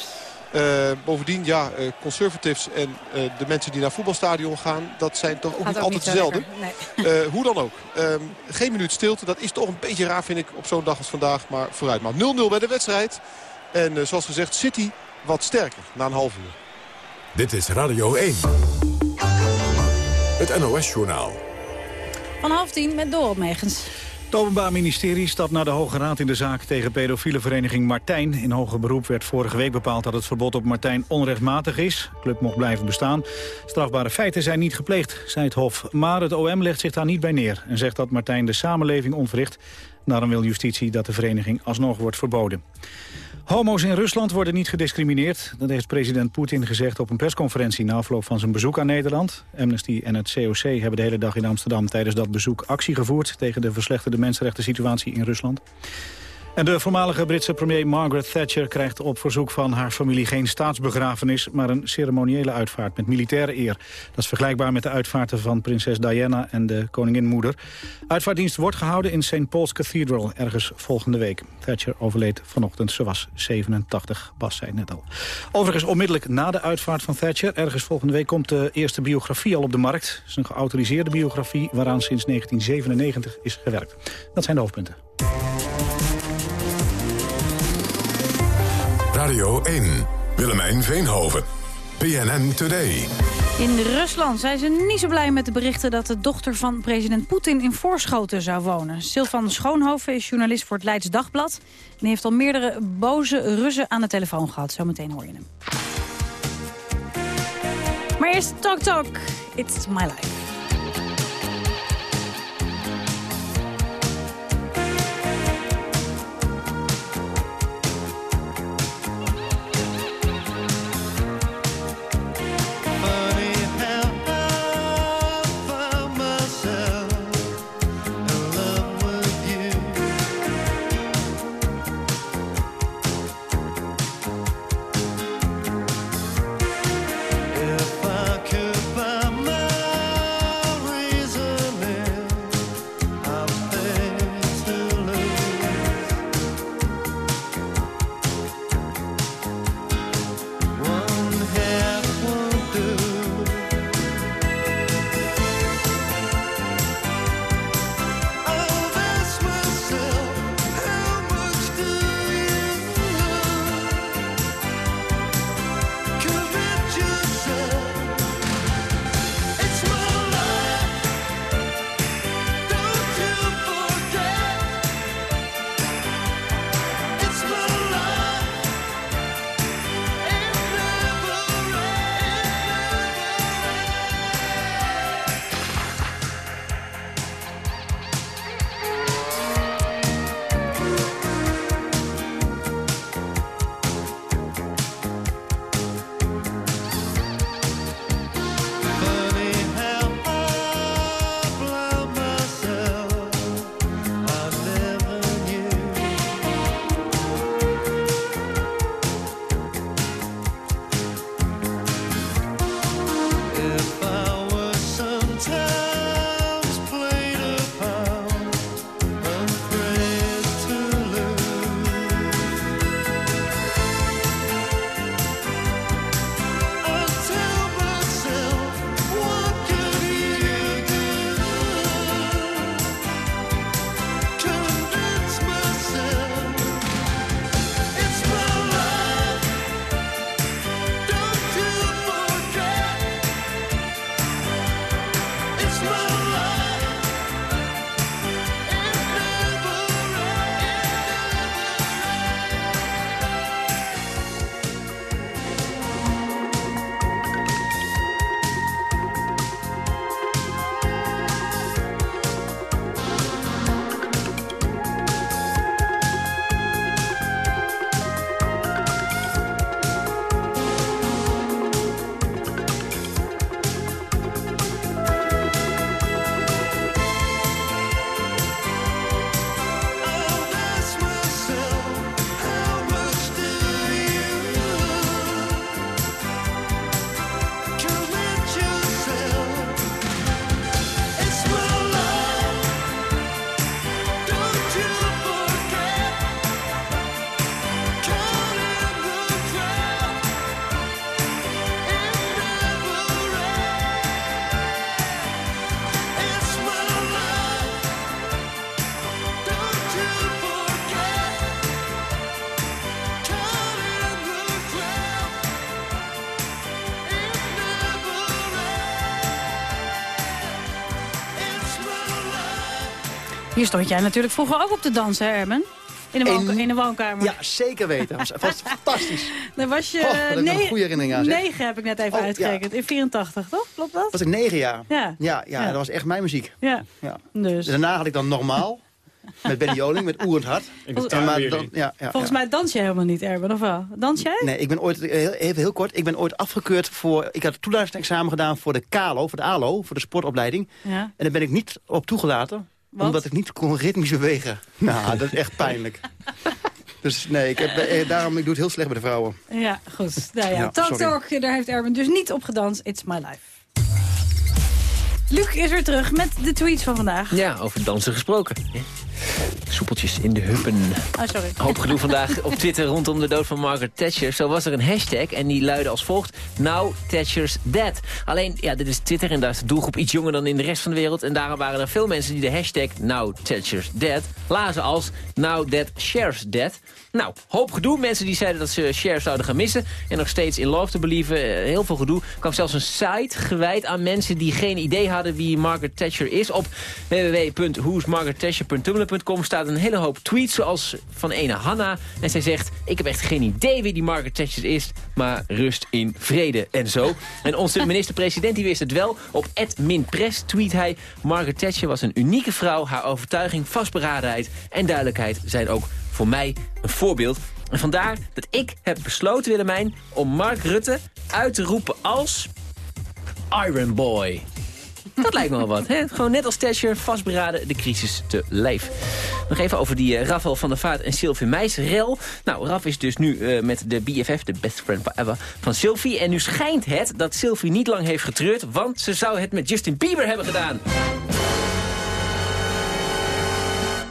Uh, bovendien, ja, uh, conservatives en de mensen die naar voetbalstadion gaan... dat zijn toch ook niet ook altijd niet dezelfde. Nee. hoe dan ook. Um, geen minuut stilte. Dat is toch een beetje raar, vind ik, op zo'n dag als vandaag. Maar vooruit. Maar 0-0 bij de wedstrijd. En zoals gezegd, City wat sterker na een half uur. Dit is Radio 1. Het NOS-journaal. Van half tien met Dorot Megens. Het Openbaar Ministerie stapt naar de Hoge Raad in de zaak tegen pedofiele vereniging Martijn. In hoger beroep werd vorige week bepaald dat het verbod op Martijn onrechtmatig is. De club mocht blijven bestaan. Strafbare feiten zijn niet gepleegd, zei het Hof. Maar het OM legt zich daar niet bij neer en zegt dat Martijn de samenleving ontwricht. Daarom wil justitie dat de vereniging alsnog wordt verboden. Homo's in Rusland worden niet gediscrimineerd. Dat heeft president Poetin gezegd op een persconferentie... na afloop van zijn bezoek aan Nederland. Amnesty en het COC hebben de hele dag in Amsterdam... tijdens dat bezoek actie gevoerd... tegen de verslechterde mensenrechten situatie in Rusland. En de voormalige Britse premier Margaret Thatcher krijgt op verzoek van haar familie geen staatsbegrafenis, maar een ceremoniële uitvaart met militaire eer. Dat is vergelijkbaar met de uitvaarten van prinses Diana en de koninginmoeder. Uitvaartdienst wordt gehouden in St. Paul's Cathedral ergens volgende week. Thatcher overleed vanochtend, ze was 87, Bas zei net al. Overigens onmiddellijk na de uitvaart van Thatcher, ergens volgende week komt de eerste biografie al op de markt. Het is een geautoriseerde biografie waaraan sinds 1997 is gewerkt. Dat zijn de hoofdpunten. Radio 1. Willemijn Veenhoven. PNN Today. In Rusland zijn ze niet zo blij met de berichten dat de dochter van president Poetin in Voorschoten zou wonen. Sylvan Schoonhoven is journalist voor het Leids Dagblad. En heeft al meerdere boze Russen aan de telefoon gehad. Zometeen hoor je hem. Maar eerst Talk Talk. It's my life. Hier stond jij natuurlijk vroeger ook op te dansen, hè, Erben? In de, woonka- In- in de woonkamer. Ja, zeker weten. Dat was, fantastisch. Dan was je Oh, negen- een goede herinnering aan, zeg. negen, heb ik net even Oh, uitgerekend. In 84, toch? Klopt dat? was ik negen jaar. Ja. Ja, ja, Ja. dat was echt mijn muziek. Ja. Ja. Dus. Daarna had ik dan Normaal. Met Benny Joling, met Oerend Hart. Ik ben En maar weer dan, in. ja, ja, Volgens ja. mij dans je helemaal niet, Erben, of wel? Dans jij? Nee, ik ben ooit, heel, even heel kort, ik ben ooit afgekeurd voor... Ik had het toelatingsexamen gedaan voor de KALO, voor de ALO, voor de sportopleiding. Ja. En daar ben ik niet op toegelaten, Omdat ik niet kon ritmisch bewegen. Nou, dat is echt pijnlijk. dus nee, ik heb, eh, daarom ik doe het heel slecht bij de vrouwen. Ja, goed. Nou ja, Ja, Talk. Talk, daar heeft Erben dus niet op gedanst. It's my life. Luc is weer terug met de tweets van vandaag. Ja, over dansen gesproken. Soepeltjes in de huppen. Ah, sorry. Hoop gedoe vandaag op Twitter rondom de dood van Margaret Thatcher. Zo was er een hashtag en die luidde als volgt. Now Thatcher's dead. Alleen, ja, dit is Twitter en daar is de doelgroep iets jonger dan in de rest van de wereld. En daarom waren er veel mensen die de hashtag Now Thatcher's dead lazen als Now that Cher's dead. Nou, hoop gedoe. Mensen die zeiden dat ze Cher zouden gaan missen. En nog steeds in love te believen. Eh, Heel veel gedoe. Er kwam zelfs een site gewijd aan mensen die geen idee hadden wie Margaret Thatcher is. Op staat een hele hoop tweets zoals van ene Hanna. En zij zegt, ik heb echt geen idee wie die Margaret Thatcher is. Maar rust in vrede en zo. En onze minister-president die wist het wel. Op @minpress tweet hij, Margaret Thatcher was een unieke vrouw. Haar overtuiging, vastberadenheid en duidelijkheid zijn ook voor mij een voorbeeld. En vandaar dat ik heb besloten, Willemijn, om Mark Rutte uit te roepen als Iron Boy. Dat lijkt me wel wat. Hè? Gewoon net als Thatcher, vastberaden de crisis te lijf. Nog even over die eh, Rafael van der Vaart en Sylvie Meis rel. Nou, Raf is dus nu eh, met de BFF, de best friend forever, van Sylvie. En nu schijnt het dat Sylvie niet lang heeft getreurd... want ze zou het met Justin Bieber hebben gedaan.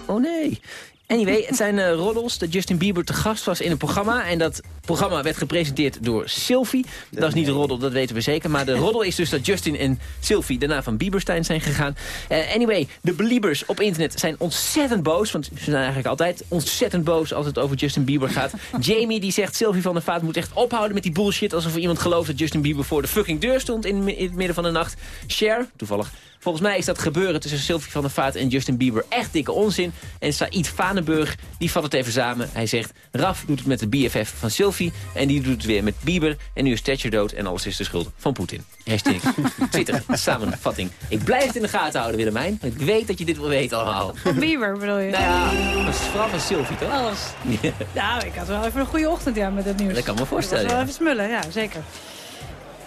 Oh nee. Anyway, het zijn eh, roddels dat Justin Bieber te gast was in een programma. En dat programma werd gepresenteerd door Sylvie. Dat is niet de roddel, dat weten we zeker. Maar de roddel is dus dat Justin en Sylvie daarna van Bieberstein zijn gegaan. Eh, anyway, de beliebers op internet zijn ontzettend boos. Want ze zijn eigenlijk altijd ontzettend boos als het over Justin Bieber gaat. Jamie die zegt, Sylvie van der Vaart moet echt ophouden met die bullshit. Alsof iemand gelooft dat Justin Bieber voor de fucking deur stond in, in het midden van de nacht. Cher, toevallig Volgens mij is dat gebeuren tussen Sylvie van der Vaart en Justin Bieber echt dikke onzin. En Said Vanenburg, die vat het even samen. Hij zegt, Raf doet het met de BFF van Sylvie en die doet het weer met Bieber. En nu is Thatcher dood en alles is de schuld van Poetin. Hashtag Twitter, samenvatting. Ik blijf het in de gaten houden, Willemijn. Want ik weet dat je dit wil weten allemaal. Van Bieber bedoel je? Nou ja, dat vooral van Sylvie, toch? Alles. Ja, Nou, ik had wel even een goede ochtend ja, met het nieuws. Dat kan me voorstellen, Ik was wel ja. even smullen, ja, zeker.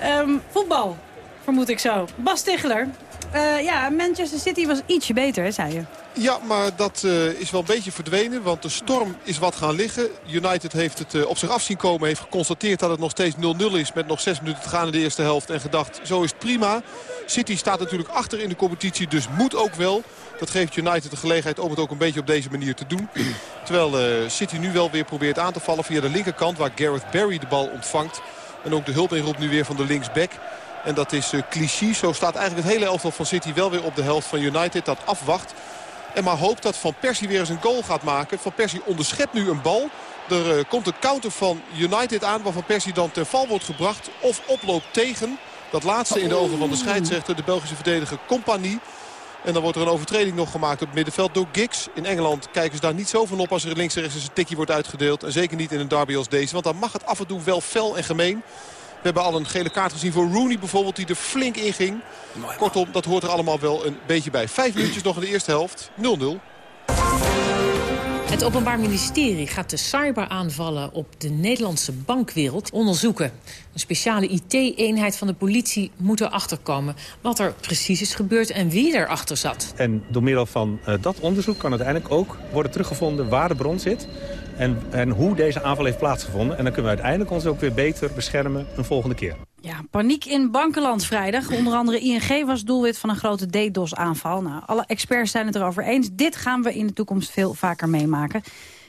Ehm, voetbal, vermoed ik zo. Bas Ticheler. Eh, ja, Manchester City was ietsje beter, zei je. Ja, maar dat eh, is wel een beetje verdwenen. Want de storm is wat gaan liggen. United heeft het eh, op zich af zien komen. Heeft geconstateerd dat het nog steeds 0-0 is. Met nog 6 minuten te gaan in de eerste helft. En gedacht, zo is het prima. City staat natuurlijk achter in de competitie. Dus moet ook wel. Dat geeft United de gelegenheid om het ook een beetje op deze manier te doen. Terwijl City nu wel weer probeert aan te vallen via de linkerkant. Waar Gareth Barry de bal ontvangt. En ook de hulp inroept nu weer van de linksback. En dat is eh cliché. Zo staat eigenlijk het hele elftal van City wel weer op de helft van United. Dat afwacht. En maar hoopt dat Van Persie weer eens een goal gaat maken. Van Persie onderschept nu een bal. Er eh, komt een counter van United aan waar Van Persie dan ter val wordt gebracht. Of oploopt tegen. Dat laatste in de ogen van de scheidsrechter. De Belgische verdediger Compagnie. En dan wordt er een overtreding nog gemaakt op het middenveld door Giggs. In Engeland kijken ze daar niet zo van op als er links en rechts een tikje wordt uitgedeeld. En zeker niet in een derby als deze. Want dan mag het af en toe wel fel en gemeen. We hebben al een gele kaart gezien voor Rooney bijvoorbeeld die er flink in ging. Kortom, dat hoort er allemaal wel een beetje bij. Vijf minuutjes nog in de eerste helft. 0-0. Het Openbaar Ministerie gaat de cyberaanvallen op de Nederlandse bankwereld onderzoeken. Een speciale IT-eenheid van de politie moet erachter komen wat er precies is gebeurd en wie erachter zat. En door middel van eh, dat onderzoek kan uiteindelijk ook worden teruggevonden waar de bron zit. En, en hoe deze aanval heeft plaatsgevonden. En dan kunnen we uiteindelijk ons ook weer beter beschermen een volgende keer. Ja, paniek in bankenland vrijdag. Onder andere ING was doelwit van een grote DDoS-aanval. Nou, alle experts zijn het erover eens. Dit gaan we in de toekomst veel vaker meemaken.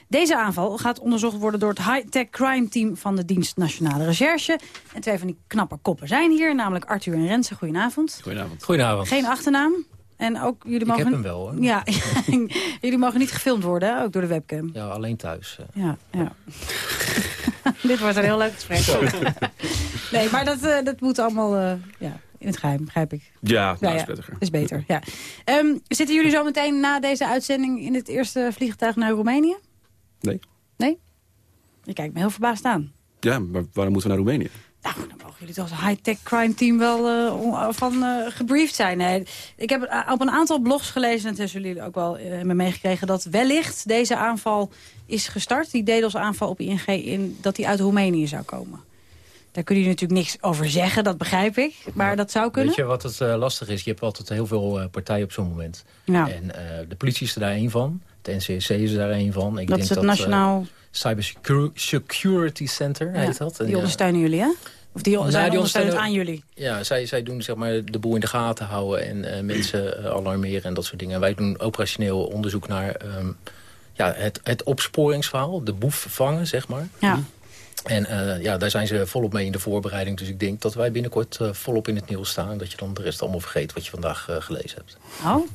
Deze aanval gaat onderzocht worden door het high-tech crime team van de dienst Nationale Recherche. En twee van die knappe koppen zijn hier, namelijk Arthur en Renze. Goedenavond. Goedenavond. Goedenavond. Geen achternaam. En ook jullie mogen... heb hem wel, hoor. Ja, jullie mogen niet gefilmd worden, hè? ook door de webcam. Ja, alleen thuis. eh. Ja, ja. Dit wordt een heel leuk gesprek. Nee, maar dat, eh, dat moet allemaal... eh, ja. in het geheim, begrijp ik. Ja, nou, Ja, is ja, prettiger. is beter, ja. Ehm, zitten jullie zo meteen na deze uitzending in het eerste vliegtuig naar Roemenië? Nee. Nee? Je kijkt me heel verbaasd aan. Ja, maar waarom moeten we naar Roemenië? Nou, dan mogen jullie toch als high-tech crime team wel eh, on- van eh, gebriefd zijn. Ik heb eh, op een aantal blogs gelezen, en dat hebben jullie ook wel eh, hebben meegekregen... dat wellicht deze aanval is gestart, die DDoS-aanval op ING... In, dat die uit Roemenië zou komen. Daar kunnen jullie natuurlijk niks over zeggen, dat begrijp ik. Maar dat zou kunnen. Weet je wat het eh, lastig is? Je hebt altijd heel veel eh, partijen op zo'n moment. Ja. En eh, de politie is er daar één van. De NCSC is er daar één van. Ik Dat denk is het eh, Nationaal- Cyber Secu- Security Center Ja, heet dat. Die ondersteunen jullie, hè? Of die Nou, zijn die ondersteunen- aan jullie? Ja, zij, zij doen zeg maar, de boel in de gaten houden en eh, mensen eh, alarmeren en dat soort dingen. En wij doen operationeel onderzoek naar ehm, ja, het, het opsporingsverhaal, de boef vangen, zeg maar. Ja. En eh, ja, daar zijn ze volop mee in de voorbereiding. Dus ik denk dat wij binnenkort volop in het nieuws staan. En dat je dan de rest allemaal vergeet wat je vandaag gelezen hebt. Oh,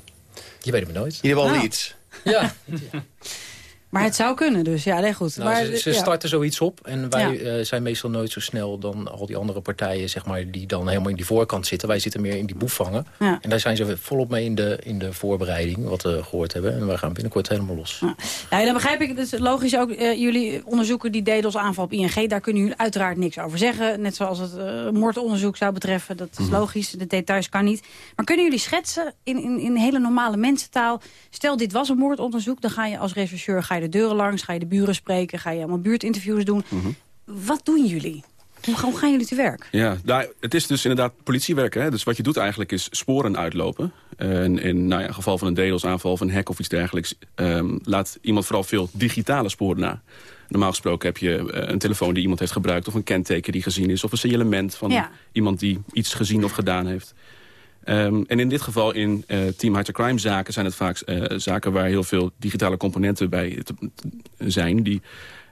Je weet het maar nooit. In ieder geval Nou. iets. Ja, maar het zou kunnen dus. Ja, nee, goed. nou, maar, ze, ze ja. starten zoiets op. En wij Ja. eh, zijn meestal nooit zo snel dan al die andere partijen... Zeg maar, die dan helemaal in die voorkant zitten. Wij zitten meer in die boef vangen. Ja. En daar zijn ze volop mee in de, in de voorbereiding, wat we gehoord hebben. En wij gaan binnenkort helemaal los. Ja, dan begrijp ik, het is logisch ook, eh, jullie onderzoeken die DDoS-aanval op ING. Daar kunnen jullie uiteraard niks over zeggen. Net zoals het eh, moordonderzoek zou betreffen. Dat is Mhm. logisch, de details kan niet. Maar kunnen jullie schetsen in, in, in hele normale mensentaal... stel dit was een moordonderzoek, dan ga je als rechercheur ga je de deuren langs... ga je de buren spreken, ga je allemaal buurtinterviews doen. Mhm. Wat doen jullie? Hoe, gaan- jullie te werk? Ja, nou, het is dus inderdaad politiewerk. Hè? Dus wat je doet eigenlijk is sporen uitlopen. En in nou ja, geval van een DDoS-aanval of een hack of iets dergelijks... ehm, laat iemand vooral veel digitale sporen na. Normaal gesproken heb je eh, een telefoon die iemand heeft gebruikt... of een kenteken die gezien is, of een signalement van Ja. iemand die iets gezien of gedaan heeft. Ehm, en in dit geval in eh, Team High Crime zaken zijn het vaak eh, zaken waar heel veel digitale componenten bij te- te- zijn... die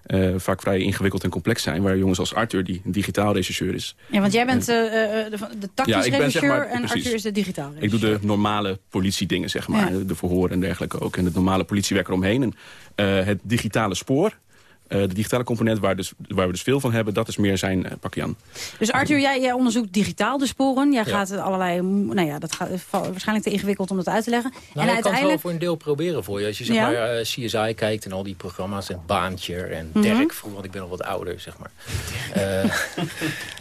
eh, vaak vrij ingewikkeld en complex zijn. Waar jongens als Arthur, die een digitaal rechercheur is... Ja, want jij bent de, de tactisch Ja, zeg rechercheur maar, en precies. Arthur is de digitaal Ik doe de normale politiedingen, zeg maar. Ja. De verhoren en dergelijke ook. En het normale politiewerk eromheen. En het digitale spoor, de digitale component waar, dus, waar we dus veel van hebben... dat is meer zijn uh, pakje aan. Dus Arthur, jij, jij onderzoekt digitaal de sporen. Jij Ja. gaat allerlei... Nou ja, dat gaat waarschijnlijk te ingewikkeld om dat uit te leggen. Nou, en ik kan het wel uiteindelijk... voor een deel proberen voor je. Als je zeg Ja? maar eh, CSI kijkt en al die programma's en Baantje en Mhm. Derek vroeger, want ik ben al wat ouder, zeg maar. Eh,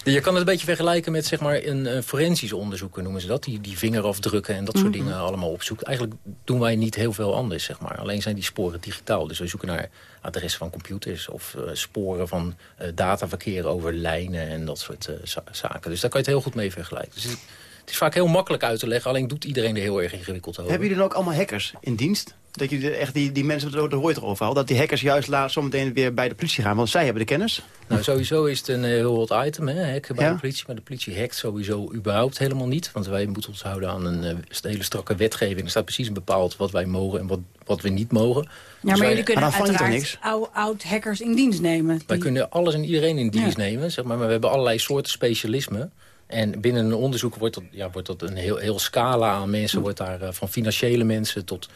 je kan het een beetje vergelijken met zeg maar een eh, forensisch onderzoeken, noemen ze dat. Die, die vingerafdrukken en dat soort Mhm. dingen allemaal opzoeken. Eigenlijk doen wij niet heel veel anders, zeg maar. Alleen zijn die sporen digitaal. Dus we zoeken naar adressen van computers of eh, sporen van eh, dataverkeer over lijnen en dat soort eh, za- zaken. Dus daar kan je het heel goed mee vergelijken. Dus het is vaak heel makkelijk uit te leggen, alleen doet iedereen er heel erg ingewikkeld over. Hebben jullie dan ook allemaal hackers in dienst? Dat jullie echt die, die mensen, daar hoor je toch overal, dat die hackers juist laat zometeen weer bij de politie gaan, want zij hebben de kennis. Nou, sowieso is het een eh, heel hot item, hè, hacken bij Ja. de politie. Maar de politie hackt sowieso überhaupt helemaal niet. Want wij moeten ons houden aan een eh, hele strakke wetgeving. Er staat precies bepaald wat wij mogen en wat, wat we niet mogen. Ja, Dus maar wij- jullie kunnen uiteraard ou- oud-hackers in dienst nemen. Wij Die- kunnen alles en iedereen in dienst Ja. nemen, zeg maar, maar we hebben allerlei soorten specialismen. En binnen een onderzoek wordt dat, ja, wordt dat een heel, heel scala aan mensen. Wordt daar eh, van financiële mensen tot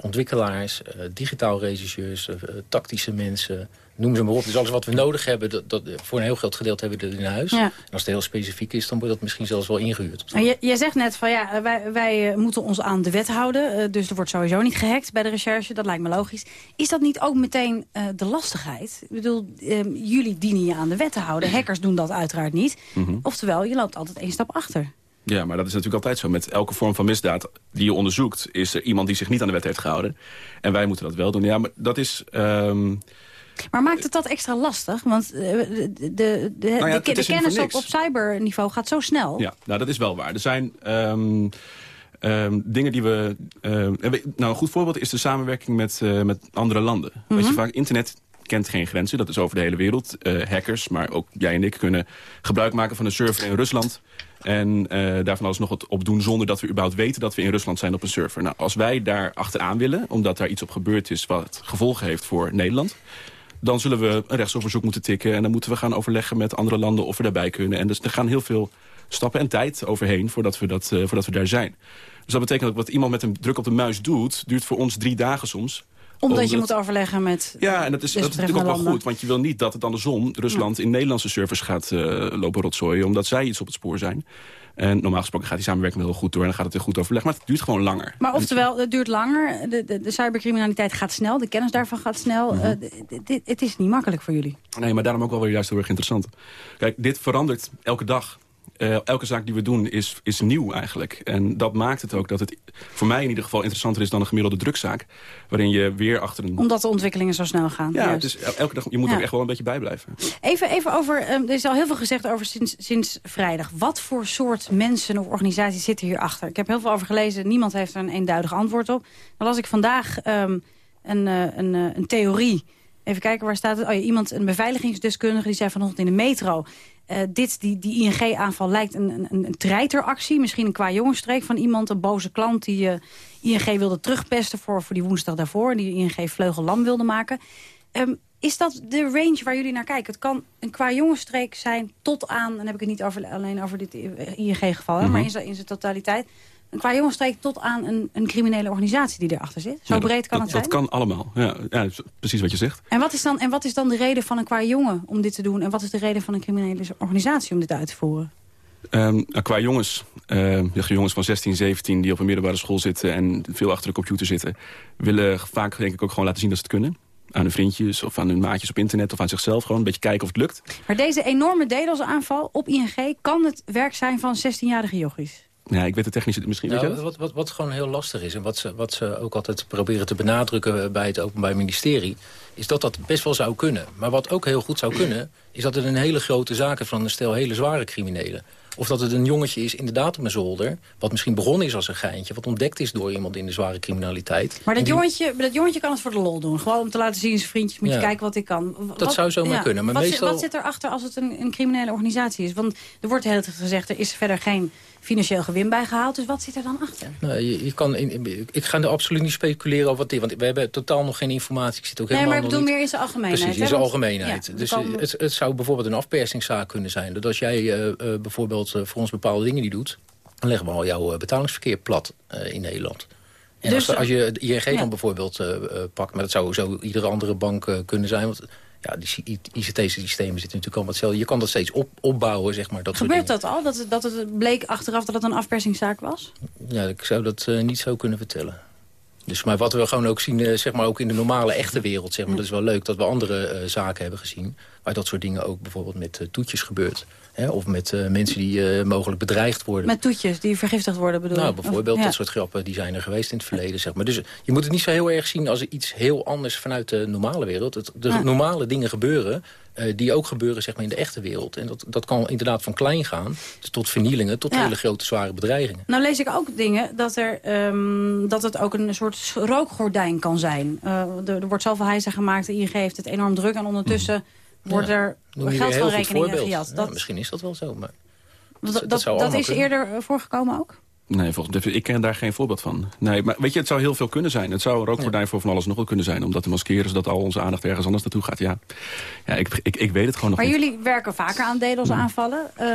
ontwikkelaars, eh, digitaal regisseurs, eh, eh, tactische mensen. Noem ze maar op. Dus alles wat we nodig hebben, dat, dat, voor een heel groot gedeelte hebben we dat in huis. Ja. En als het heel specifiek is, dan wordt dat misschien zelfs wel ingehuurd. Jij, jij zegt net van ja, wij, wij eh, moeten ons aan de wet houden. eh, dus er wordt sowieso niet gehackt bij de recherche. Dat lijkt me logisch. Is dat niet ook meteen eh, de lastigheid? Ik bedoel, eh, jullie dienen je aan de wet te houden. Hackers doen dat uiteraard niet. Mhm. Oftewel, je loopt altijd één stap achter. Ja, maar dat is natuurlijk altijd zo. Met elke vorm van misdaad die je onderzoekt... is er iemand die zich niet aan de wet heeft gehouden. En wij moeten dat wel doen. Ja, maar dat is... ehm, Maar maakt het dat extra lastig? Want eh, de, de, de, Nou ja, de kennis op, op cyberniveau gaat zo snel. Ja, nou dat is wel waar. Er zijn ehm, ehm, dingen die we- nou, een goed voorbeeld is de samenwerking met, eh, met andere landen. Weet je, Mhm. vaak internet kent geen grenzen. Dat is over de hele wereld. Eh, hackers, maar ook jij en ik kunnen gebruik maken van een server in Rusland. En eh, daarvan alles nog wat op doen zonder dat we überhaupt weten dat we in Rusland zijn op een server. Nou, als wij daar achteraan willen, omdat daar iets op gebeurd is wat gevolgen heeft voor Nederland dan zullen we een rechtsonderzoek moeten tikken. En dan moeten we gaan overleggen met andere landen of we daarbij kunnen. En dus er gaan heel veel stappen en tijd overheen voordat we, dat, eh, voordat we daar zijn. Dus dat betekent ook wat iemand met een druk op de muis doet... duurt voor ons drie dagen soms. Omdat je moet overleggen met Ja, en dat is, dat is natuurlijk ook wel goed. Want je wil niet dat het andersom Rusland in Nederlandse servers gaat eh, lopen rotzooien... omdat zij iets op het spoor zijn. En normaal gesproken gaat die samenwerking wel heel goed door... en dan gaat het een goed overleg, maar het duurt gewoon langer. Maar oftewel, het duurt langer. De, de, de cybercriminaliteit gaat snel. De kennis daarvan gaat snel. Mhm. Eh, dit- het is niet makkelijk voor jullie. Nee, maar daarom ook wel weer juist heel erg interessant. Kijk, dit verandert elke dag. Eh, elke zaak die we doen is, is nieuw eigenlijk. En dat maakt het ook dat het voor mij in ieder geval interessanter is dan een gemiddelde drukzaak. Waarin je weer achter een... Omdat de ontwikkelingen zo snel gaan. Ja, Juist. dus el- elke dag, je moet Ja. er echt wel een beetje bij blijven. Even, even over, ehm, er is al heel veel gezegd over sinds, sinds vrijdag. Wat voor soort mensen of organisaties zitten hierachter? Ik heb heel veel over gelezen, niemand heeft er een eenduidig antwoord op. Dan las ik vandaag ehm, een, eh, een, eh, een theorie. Even kijken, waar staat het? Oh ja, iemand, een beveiligingsdeskundige, die zei vanochtend in de metro... eh, dit, die, die ING-aanval lijkt een, een, een treiteractie. Misschien een qua jongensstreek van iemand, een boze klant... die eh, ING wilde terugpesten voor, voor die woensdag daarvoor... en die ING vleugellam wilde maken. Ehm, is dat de range waar jullie naar kijken? Het kan een qua jongensstreek zijn tot aan... dan heb ik het niet over, alleen over dit ING-geval... Mhm. maar in zijn, in zijn totaliteit... een qua jongensstreek tot aan een, een criminele organisatie die erachter zit. Zo Ja, breed kan dat, het zijn? Dat kan allemaal. Ja, ja, precies wat je zegt. En wat, is dan, en wat is dan de reden van een qua jongen om dit te doen? En wat is de reden van een criminele organisatie om dit uit te voeren? Ehm, nou, qua jongens, ehm, jongens van 16, 17 die op een middelbare school zitten... en veel achter de computer zitten... willen vaak denk ik ook gewoon laten zien dat ze het kunnen. Aan hun vriendjes of aan hun maatjes op internet of aan zichzelf. Gewoon een beetje kijken of het lukt. Maar deze enorme DDoS-aanval op ING... kan het werk zijn van 16-jarige jochies? Ja, ik weet het technisch misschien. weet je Nou, dat? wat, wat, wat gewoon heel lastig is en wat ze, wat ze ook altijd proberen te benadrukken bij het Openbaar Ministerie... is dat dat best wel zou kunnen. Maar wat ook heel goed zou kunnen, is dat het een hele grote zaak is van een stel hele zware criminelen. Of dat het een jongetje is inderdaad op een zolder... wat misschien begonnen is als een geintje... wat ontdekt is door iemand in de zware criminaliteit. Maar dat, die- jongetje, dat jongetje kan het voor de lol doen. Gewoon om te laten zien, zijn vriendjes, moet je kijken wat ik kan. Wat- zou zomaar kunnen, maar wat, zit- meestal- wat zit erachter als het een, een criminele organisatie is? Want er wordt de tijd gezegd, er is verder geen financieel gewin bij gehaald. Dus wat zit er dan achter? Nou, je, je kan in, ik ga er absoluut niet speculeren over wat dit... want we hebben totaal nog geen informatie. Ik zit ook Nee, helemaal maar ik bedoel niet- meer in zijn algemeenheid. Precies, in zijn algemeenheid. ja, dus het, het zou bijvoorbeeld een afpersingszaak kunnen zijn. Dat als jij eh, eh, bijvoorbeeld eh, voor ons bepaalde dingen niet doet... dan leggen we al jouw betalingsverkeer plat in Nederland. En Dus- als, als je ING Ja. dan bijvoorbeeld pakt... maar dat zou zo iedere andere bank kunnen zijn... Want, ja, die ICT-systemen zitten natuurlijk allemaal hetzelfde. Je kan dat steeds op, opbouwen, zeg maar. Dat Gebeurt dat al? Dat het, dat het bleek achteraf dat het een afpersingszaak was? Ja, ik zou dat eh, niet zo kunnen vertellen. Dus, maar wat we gewoon ook zien, eh, zeg maar ook in de normale echte wereld... Zeg maar, dat is wel leuk dat we andere eh, zaken hebben gezien... waar dat soort dingen ook bijvoorbeeld met toetjes gebeurt. Hè, of met eh, mensen die eh, mogelijk bedreigd worden. Met toetjes die vergiftigd worden, bedoel nou, bijvoorbeeld, Of- ja. dat soort grappen die zijn er geweest in het verleden. Zeg maar. Dus je moet het niet zo heel erg zien als iets heel anders vanuit de normale wereld. Het, de normale dingen gebeuren, eh, die ook gebeuren zeg maar, in de echte wereld. En dat, dat kan inderdaad van klein gaan, dus tot vernielingen... tot Ja. hele grote zware bedreigingen. Nou lees ik ook dingen dat, er, ehm, dat het ook een soort rookgordijn kan zijn. Er, er wordt zoveel hijza gemaakt, de ING heeft het enorm druk... en ondertussen wordt Ja. er geld van rekeningen gejat. Ja, Dat, misschien is dat wel zo, maar... dat, dat is eerder eh, voorgekomen ook? Nee, volgens ik ken daar geen voorbeeld van. Nee, maar weet je, het zou heel veel kunnen zijn. Het zou een rookgordijn voor van alles nog wel kunnen zijn. Om dat te maskeren, zodat al onze aandacht ergens anders naartoe gaat. Ja, ja ik, ik, ik weet het gewoon nog Maar niet. jullie werken vaker aan DDoS-aanvallen. Eh,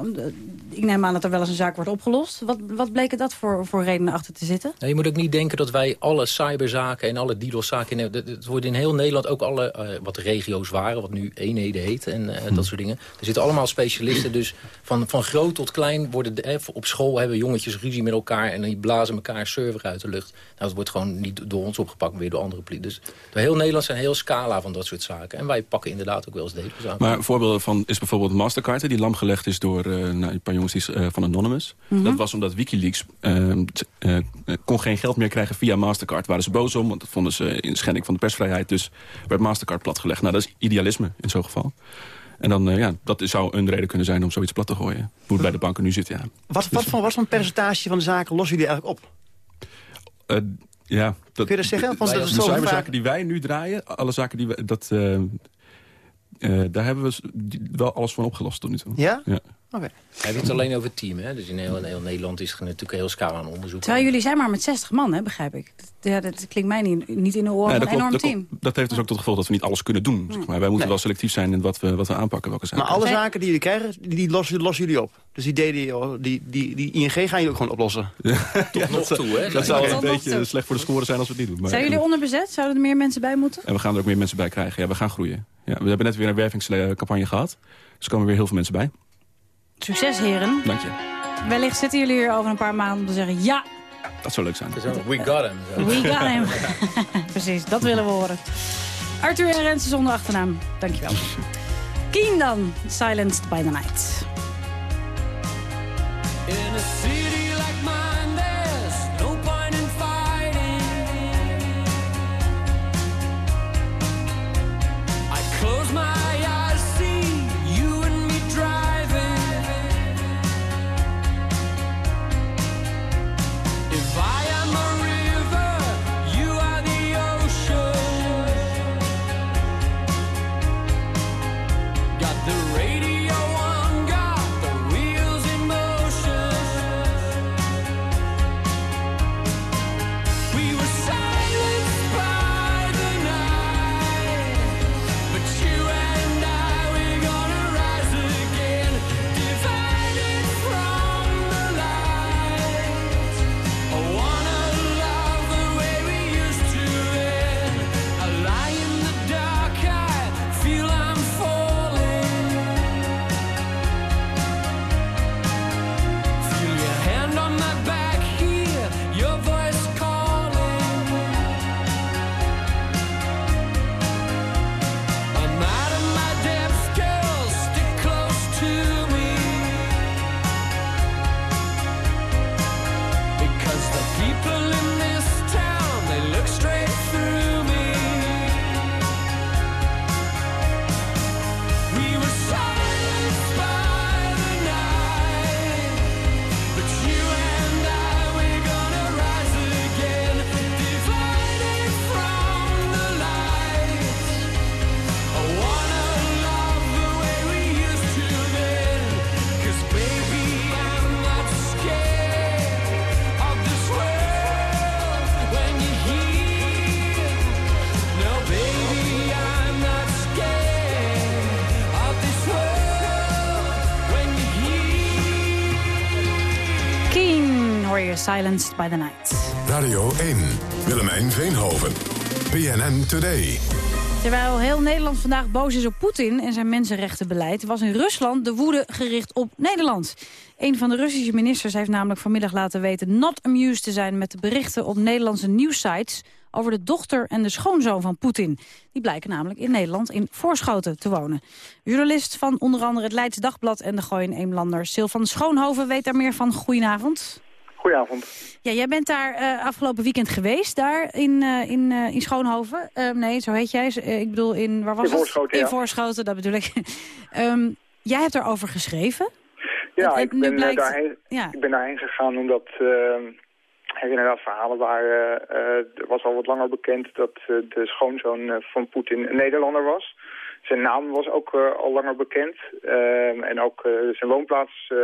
om de- ik neem aan dat er wel eens een zaak wordt opgelost. Wat, wat bleken dat voor, voor redenen achter te zitten? Nou, je moet ook niet denken dat wij alle cyberzaken en alle DDoS-zaken... Het het wordt in heel Nederland ook alle, eh, wat regio's waren, wat nu eenheden heet en eh, dat soort dingen. Er zitten allemaal specialisten, dus van, van groot tot klein worden... De, eh, op school hebben jongetjes ruzie met elkaar en die blazen elkaar server uit de lucht. Nou, dat wordt gewoon niet door ons opgepakt, maar weer door andere politie. Dus door heel Nederland zijn een heel scala van dat soort zaken. En wij pakken inderdaad ook wel eens DDoS aan. Maar voorbeelden van is bijvoorbeeld Mastercard... die lam gelegd is door eh, nou, een paar jongens die, eh, van Anonymous. Mhm. Dat was omdat Wikileaks eh, t- eh, kon geen geld meer krijgen via Mastercard. Waren ze boos om, want dat vonden ze in schending van de persvrijheid. Dus werd Mastercard platgelegd. Nou, dat is idealisme in zo'n geval. En dan, eh, ja, dat zou een reden kunnen zijn om zoiets plat te gooien. Hoe het bij de banken nu zit, ja. Wat, wat, voor, wat voor percentage van de zaken lossen jullie eigenlijk op? Eh, ja, dat, Kun je dat zeggen? Want de, dat is de vaak- die wij nu draaien, alle zaken die we... Dat, eh, daar hebben we wel alles van opgelost tot nu toe. Ja? Ja. Oké. Hij heeft het alleen over het team, hè? Dus in heel, in heel Nederland is er natuurlijk een heel scala aan onderzoek. Terwijl jullie zijn maar met 60 man, hè, begrijp ik. Dat, ja, dat klinkt mij niet, niet in de oren van een enorm klopt, team. klopt. dat heeft dus ook tot gevolg dat we niet alles kunnen doen. Zeg maar. Wij moeten Nee. wel selectief zijn in wat we, wat we aanpakken. Welke zaken. Maar alle zaken die jullie krijgen, die lossen, lossen jullie op. Dus die, DDO, die, die, die ING gaan jullie ook gewoon oplossen. Tot nog toe, hè? Dat zou een beetje toe. slecht voor de score zijn als we het niet doen. Maar, Zijn jullie onderbezet? Zouden er meer mensen bij moeten? En we gaan er ook meer mensen bij krijgen. Ja, we gaan groeien. Ja, we hebben net weer een wervingscampagne gehad. Dus er komen weer heel veel mensen bij. Succes, heren. Dank je. Wellicht zitten jullie hier over een paar maanden om te zeggen... ja, Dat zou leuk zijn. We got him. we got him. Precies, dat willen we horen. Arthur en Rensen zonder achternaam. Dankjewel. Keen dan, Silenced by the Night. Silenced by the Night. Radio 1, Willemijn Veenhoven. BNN Today. Terwijl heel Nederland vandaag boos is op Poetin en zijn mensenrechtenbeleid... was in Rusland de woede gericht op Nederland. Een van de Russische ministers heeft namelijk vanmiddag laten weten... not amused te zijn met de berichten op Nederlandse nieuwsites... over de dochter en de schoonzoon van Poetin. Die blijken namelijk in Nederland in Voorschoten te wonen. Journalist van onder andere het Leids Dagblad en de Gooien Eemlander... Sil van Schoonhoven weet daar meer van. Goedenavond. Goedenavond. Ja, jij bent daar eh, afgelopen weekend geweest, daar in, eh, in, eh, in Schoonhoven. Eh, nee, zo heet jij. Ik bedoel, in, waar was In het? Voorschoten, In ja. Voorschoten, dat bedoel ik. Ehm, jij hebt erover geschreven. Ja, En- ik ben, blijkt- daarheen, ja. ik ben daarheen gegaan omdat er inderdaad verhalen waren. er was al wat langer bekend dat de schoonzoon van Poetin een Nederlander was. Zijn naam was ook eh, al langer bekend. Ehm, en ook eh, zijn woonplaats uh,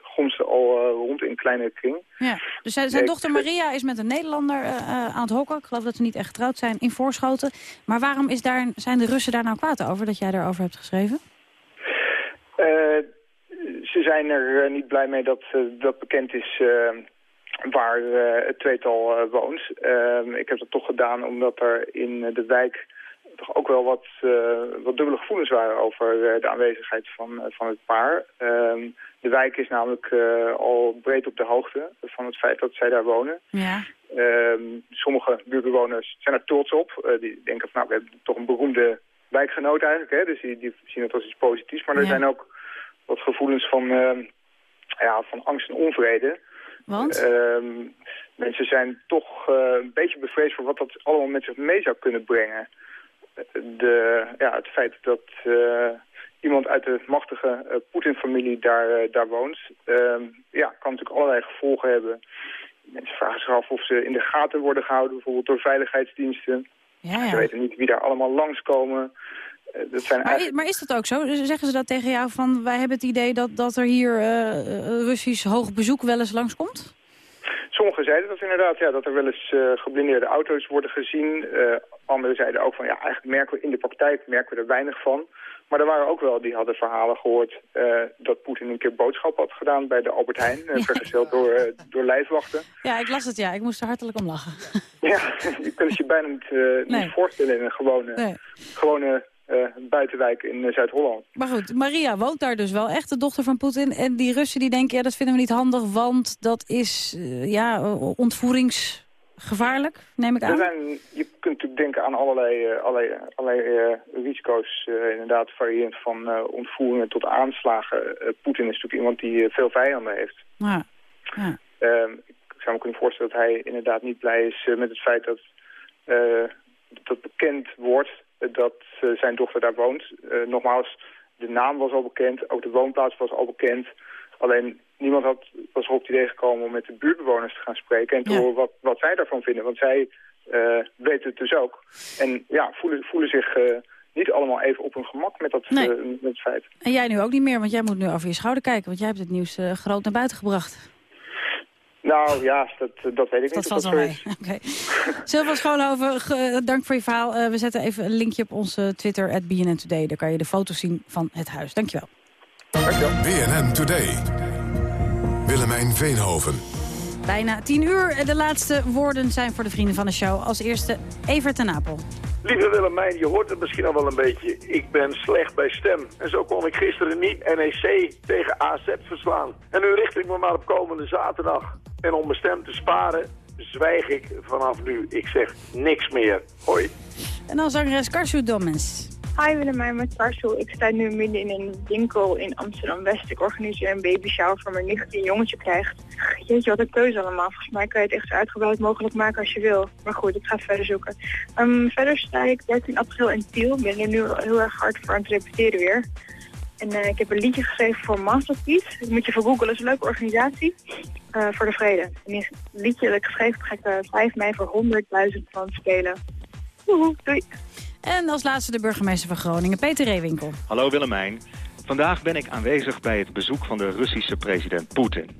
gonsde al eh, rond in kleine kring. Ja. Dus zijn, dochter Maria is met een Nederlander eh, eh, aan het hokken. Ik geloof dat ze niet echt getrouwd zijn in Voorschoten. Maar waarom is daar, zijn de Russen daar nou kwaad over dat jij daarover hebt geschreven? Eh, ze zijn er eh, niet blij mee dat eh, dat bekend is eh, waar eh, het tweetal eh, woont. Ehm, ik heb dat toch gedaan omdat er in eh, de wijk toch ook wel wat, eh, wat dubbele gevoelens waren over eh, de aanwezigheid van, eh, van het paar. Ehm, de wijk is namelijk al breed op de hoogte van het feit dat zij daar wonen. Ja. Ehm, sommige buurtbewoners zijn er trots op. Die denken van, nou, we hebben toch een beroemde wijkgenoot eigenlijk. Hè? Dus die, die zien het als iets positiefs. Maar er Ja. zijn ook wat gevoelens van, ehm, ja, van angst en onvrede. Want? Mensen zijn toch een beetje bevreesd voor wat dat allemaal met zich mee zou kunnen brengen. De, ja, het feit dat eh, iemand uit de machtige eh, Poetin-familie daar, eh, daar woont... ehm, ja, kan natuurlijk allerlei gevolgen hebben. Mensen vragen zich af of ze in de gaten worden gehouden, bijvoorbeeld door veiligheidsdiensten. Ja, Ze ja. weten niet wie daar allemaal langskomen. Dat zijn Maar, eigenlijk... maar is dat ook zo? Zeggen ze dat tegen jou van wij hebben het idee dat, dat er hier Russisch hoog bezoek wel eens langskomt? Sommigen zeiden dat inderdaad, ja, dat er wel eens eh, geblindeerde auto's worden gezien. Eh anderen zeiden ook van, ja, eigenlijk merken we in de praktijk merken we er weinig van. Maar er waren ook wel die hadden verhalen gehoord eh, dat Poetin een keer boodschap had gedaan bij de Albert Heijn. vergezeld door, door lijfwachten. Ja, ik las het ja. Ik moest er hartelijk om lachen. Ja, je kunt het je bijna niet, Nee. niet voorstellen in een gewone, Nee. gewone buitenwijk in eh, Zuid-Holland. Maar goed, Maria woont daar dus wel echt, de dochter van Poetin. En die Russen die denken, ja, dat vinden we niet handig, want dat is uh, ja, ontvoeringsgevaarlijk, neem ik aan. Zijn, je kunt natuurlijk denken aan allerlei, allerlei, allerlei risico's, inderdaad variërend van ontvoeringen tot aanslagen. Poetin is natuurlijk iemand die veel vijanden heeft. Ja. ja. Ehm, ik zou me kunnen voorstellen dat hij inderdaad niet blij is met het feit dat dat bekend wordt dat uh, zijn dochter daar woont. Uh, nogmaals, de naam was al bekend, ook de woonplaats was al bekend. Alleen niemand had, was er op het idee gekomen om met de buurtbewoners te gaan spreken... en te Ja. horen wat, wat zij daarvan vinden. Want zij uh, weten het dus ook. En ja, voelen, voelen zich niet allemaal even op hun gemak met dat, Nee. uh, met het feit. En jij nu ook niet meer, want jij moet nu over je schouder kijken. Want jij hebt het nieuws eh, groot naar buiten gebracht. Nou ja, dat, dat weet ik Dat niet. valt of wel mee. Sylvain Schoonhoven, ge- dank voor je verhaal. Eh, we zetten even een linkje op onze Twitter, at BNN Today. Daar kan je de foto's zien van het huis. Dankjewel. BNN Today. Willemijn Veenhoven. Bijna tien uur. De laatste woorden zijn voor de vrienden van de show. Als eerste Evert ten Napel. Lieve Willemijn, je hoort het misschien al wel een beetje. Ik ben slecht bij stem. En zo kon ik gisteren niet NEC tegen AZ verslaan. En nu richt ik me maar op komende zaterdag. En om mijn stem te sparen, zwijg ik vanaf nu. Ik zeg niks meer. Hoi. En dan zangeres Karsu Dommens. Hi Willemijn, met Karsu. Ik sta nu midden in een winkel in Amsterdam-West. Ik organiseer een baby shower voor mijn nicht die een jongetje krijgt. Jeetje, wat een keuze allemaal. Volgens mij kan je het echt zo uitgebreid mogelijk maken als je wil. Maar goed, ik ga verder zoeken. Ehm, verder sta ik 13 april in Tiel. Ik ben er nu heel erg hard voor aan het repeteren weer. En eh, ik heb een liedje geschreven voor Masterpiece. Dat moet je voor googlen, dat is een leuke organisatie. eh, voor de vrede. En dit liedje dat ik geschreven heb, ga ik eh, 5 mei voor 100.000 van spelen. Woehoe, doei. En als laatste de burgemeester van Groningen, Peter Reewinkel. Hallo Willemijn. Vandaag ben ik aanwezig bij het bezoek van de Russische president Poetin.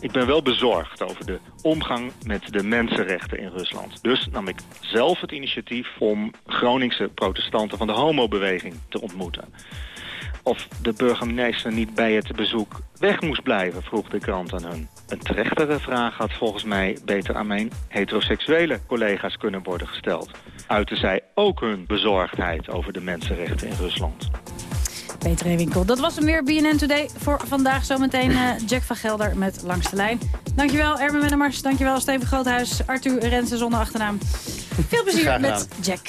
Ik ben wel bezorgd over de omgang met de mensenrechten in Rusland. Dus nam ik zelf het initiatief om Groningse protestanten van de homobeweging te ontmoeten. Of de burgemeester niet bij het bezoek weg moest blijven, vroeg de krant aan hun. Een trechtere vraag had volgens mij beter aan mijn heteroseksuele collega's kunnen worden gesteld. Uiten zij ook hun bezorgdheid over de mensenrechten in Rusland. Peter Reewinkel. Dat was hem weer, BNN Today. Voor vandaag zometeen eh, Jack van Gelder met Langs de Lijn. Dankjewel Ermen Wennemars, dankjewel Steven Groothuis, Arthur Rensen zonder achternaam. Veel plezier met Jack.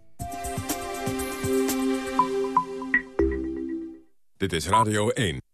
Dit is Radio 1.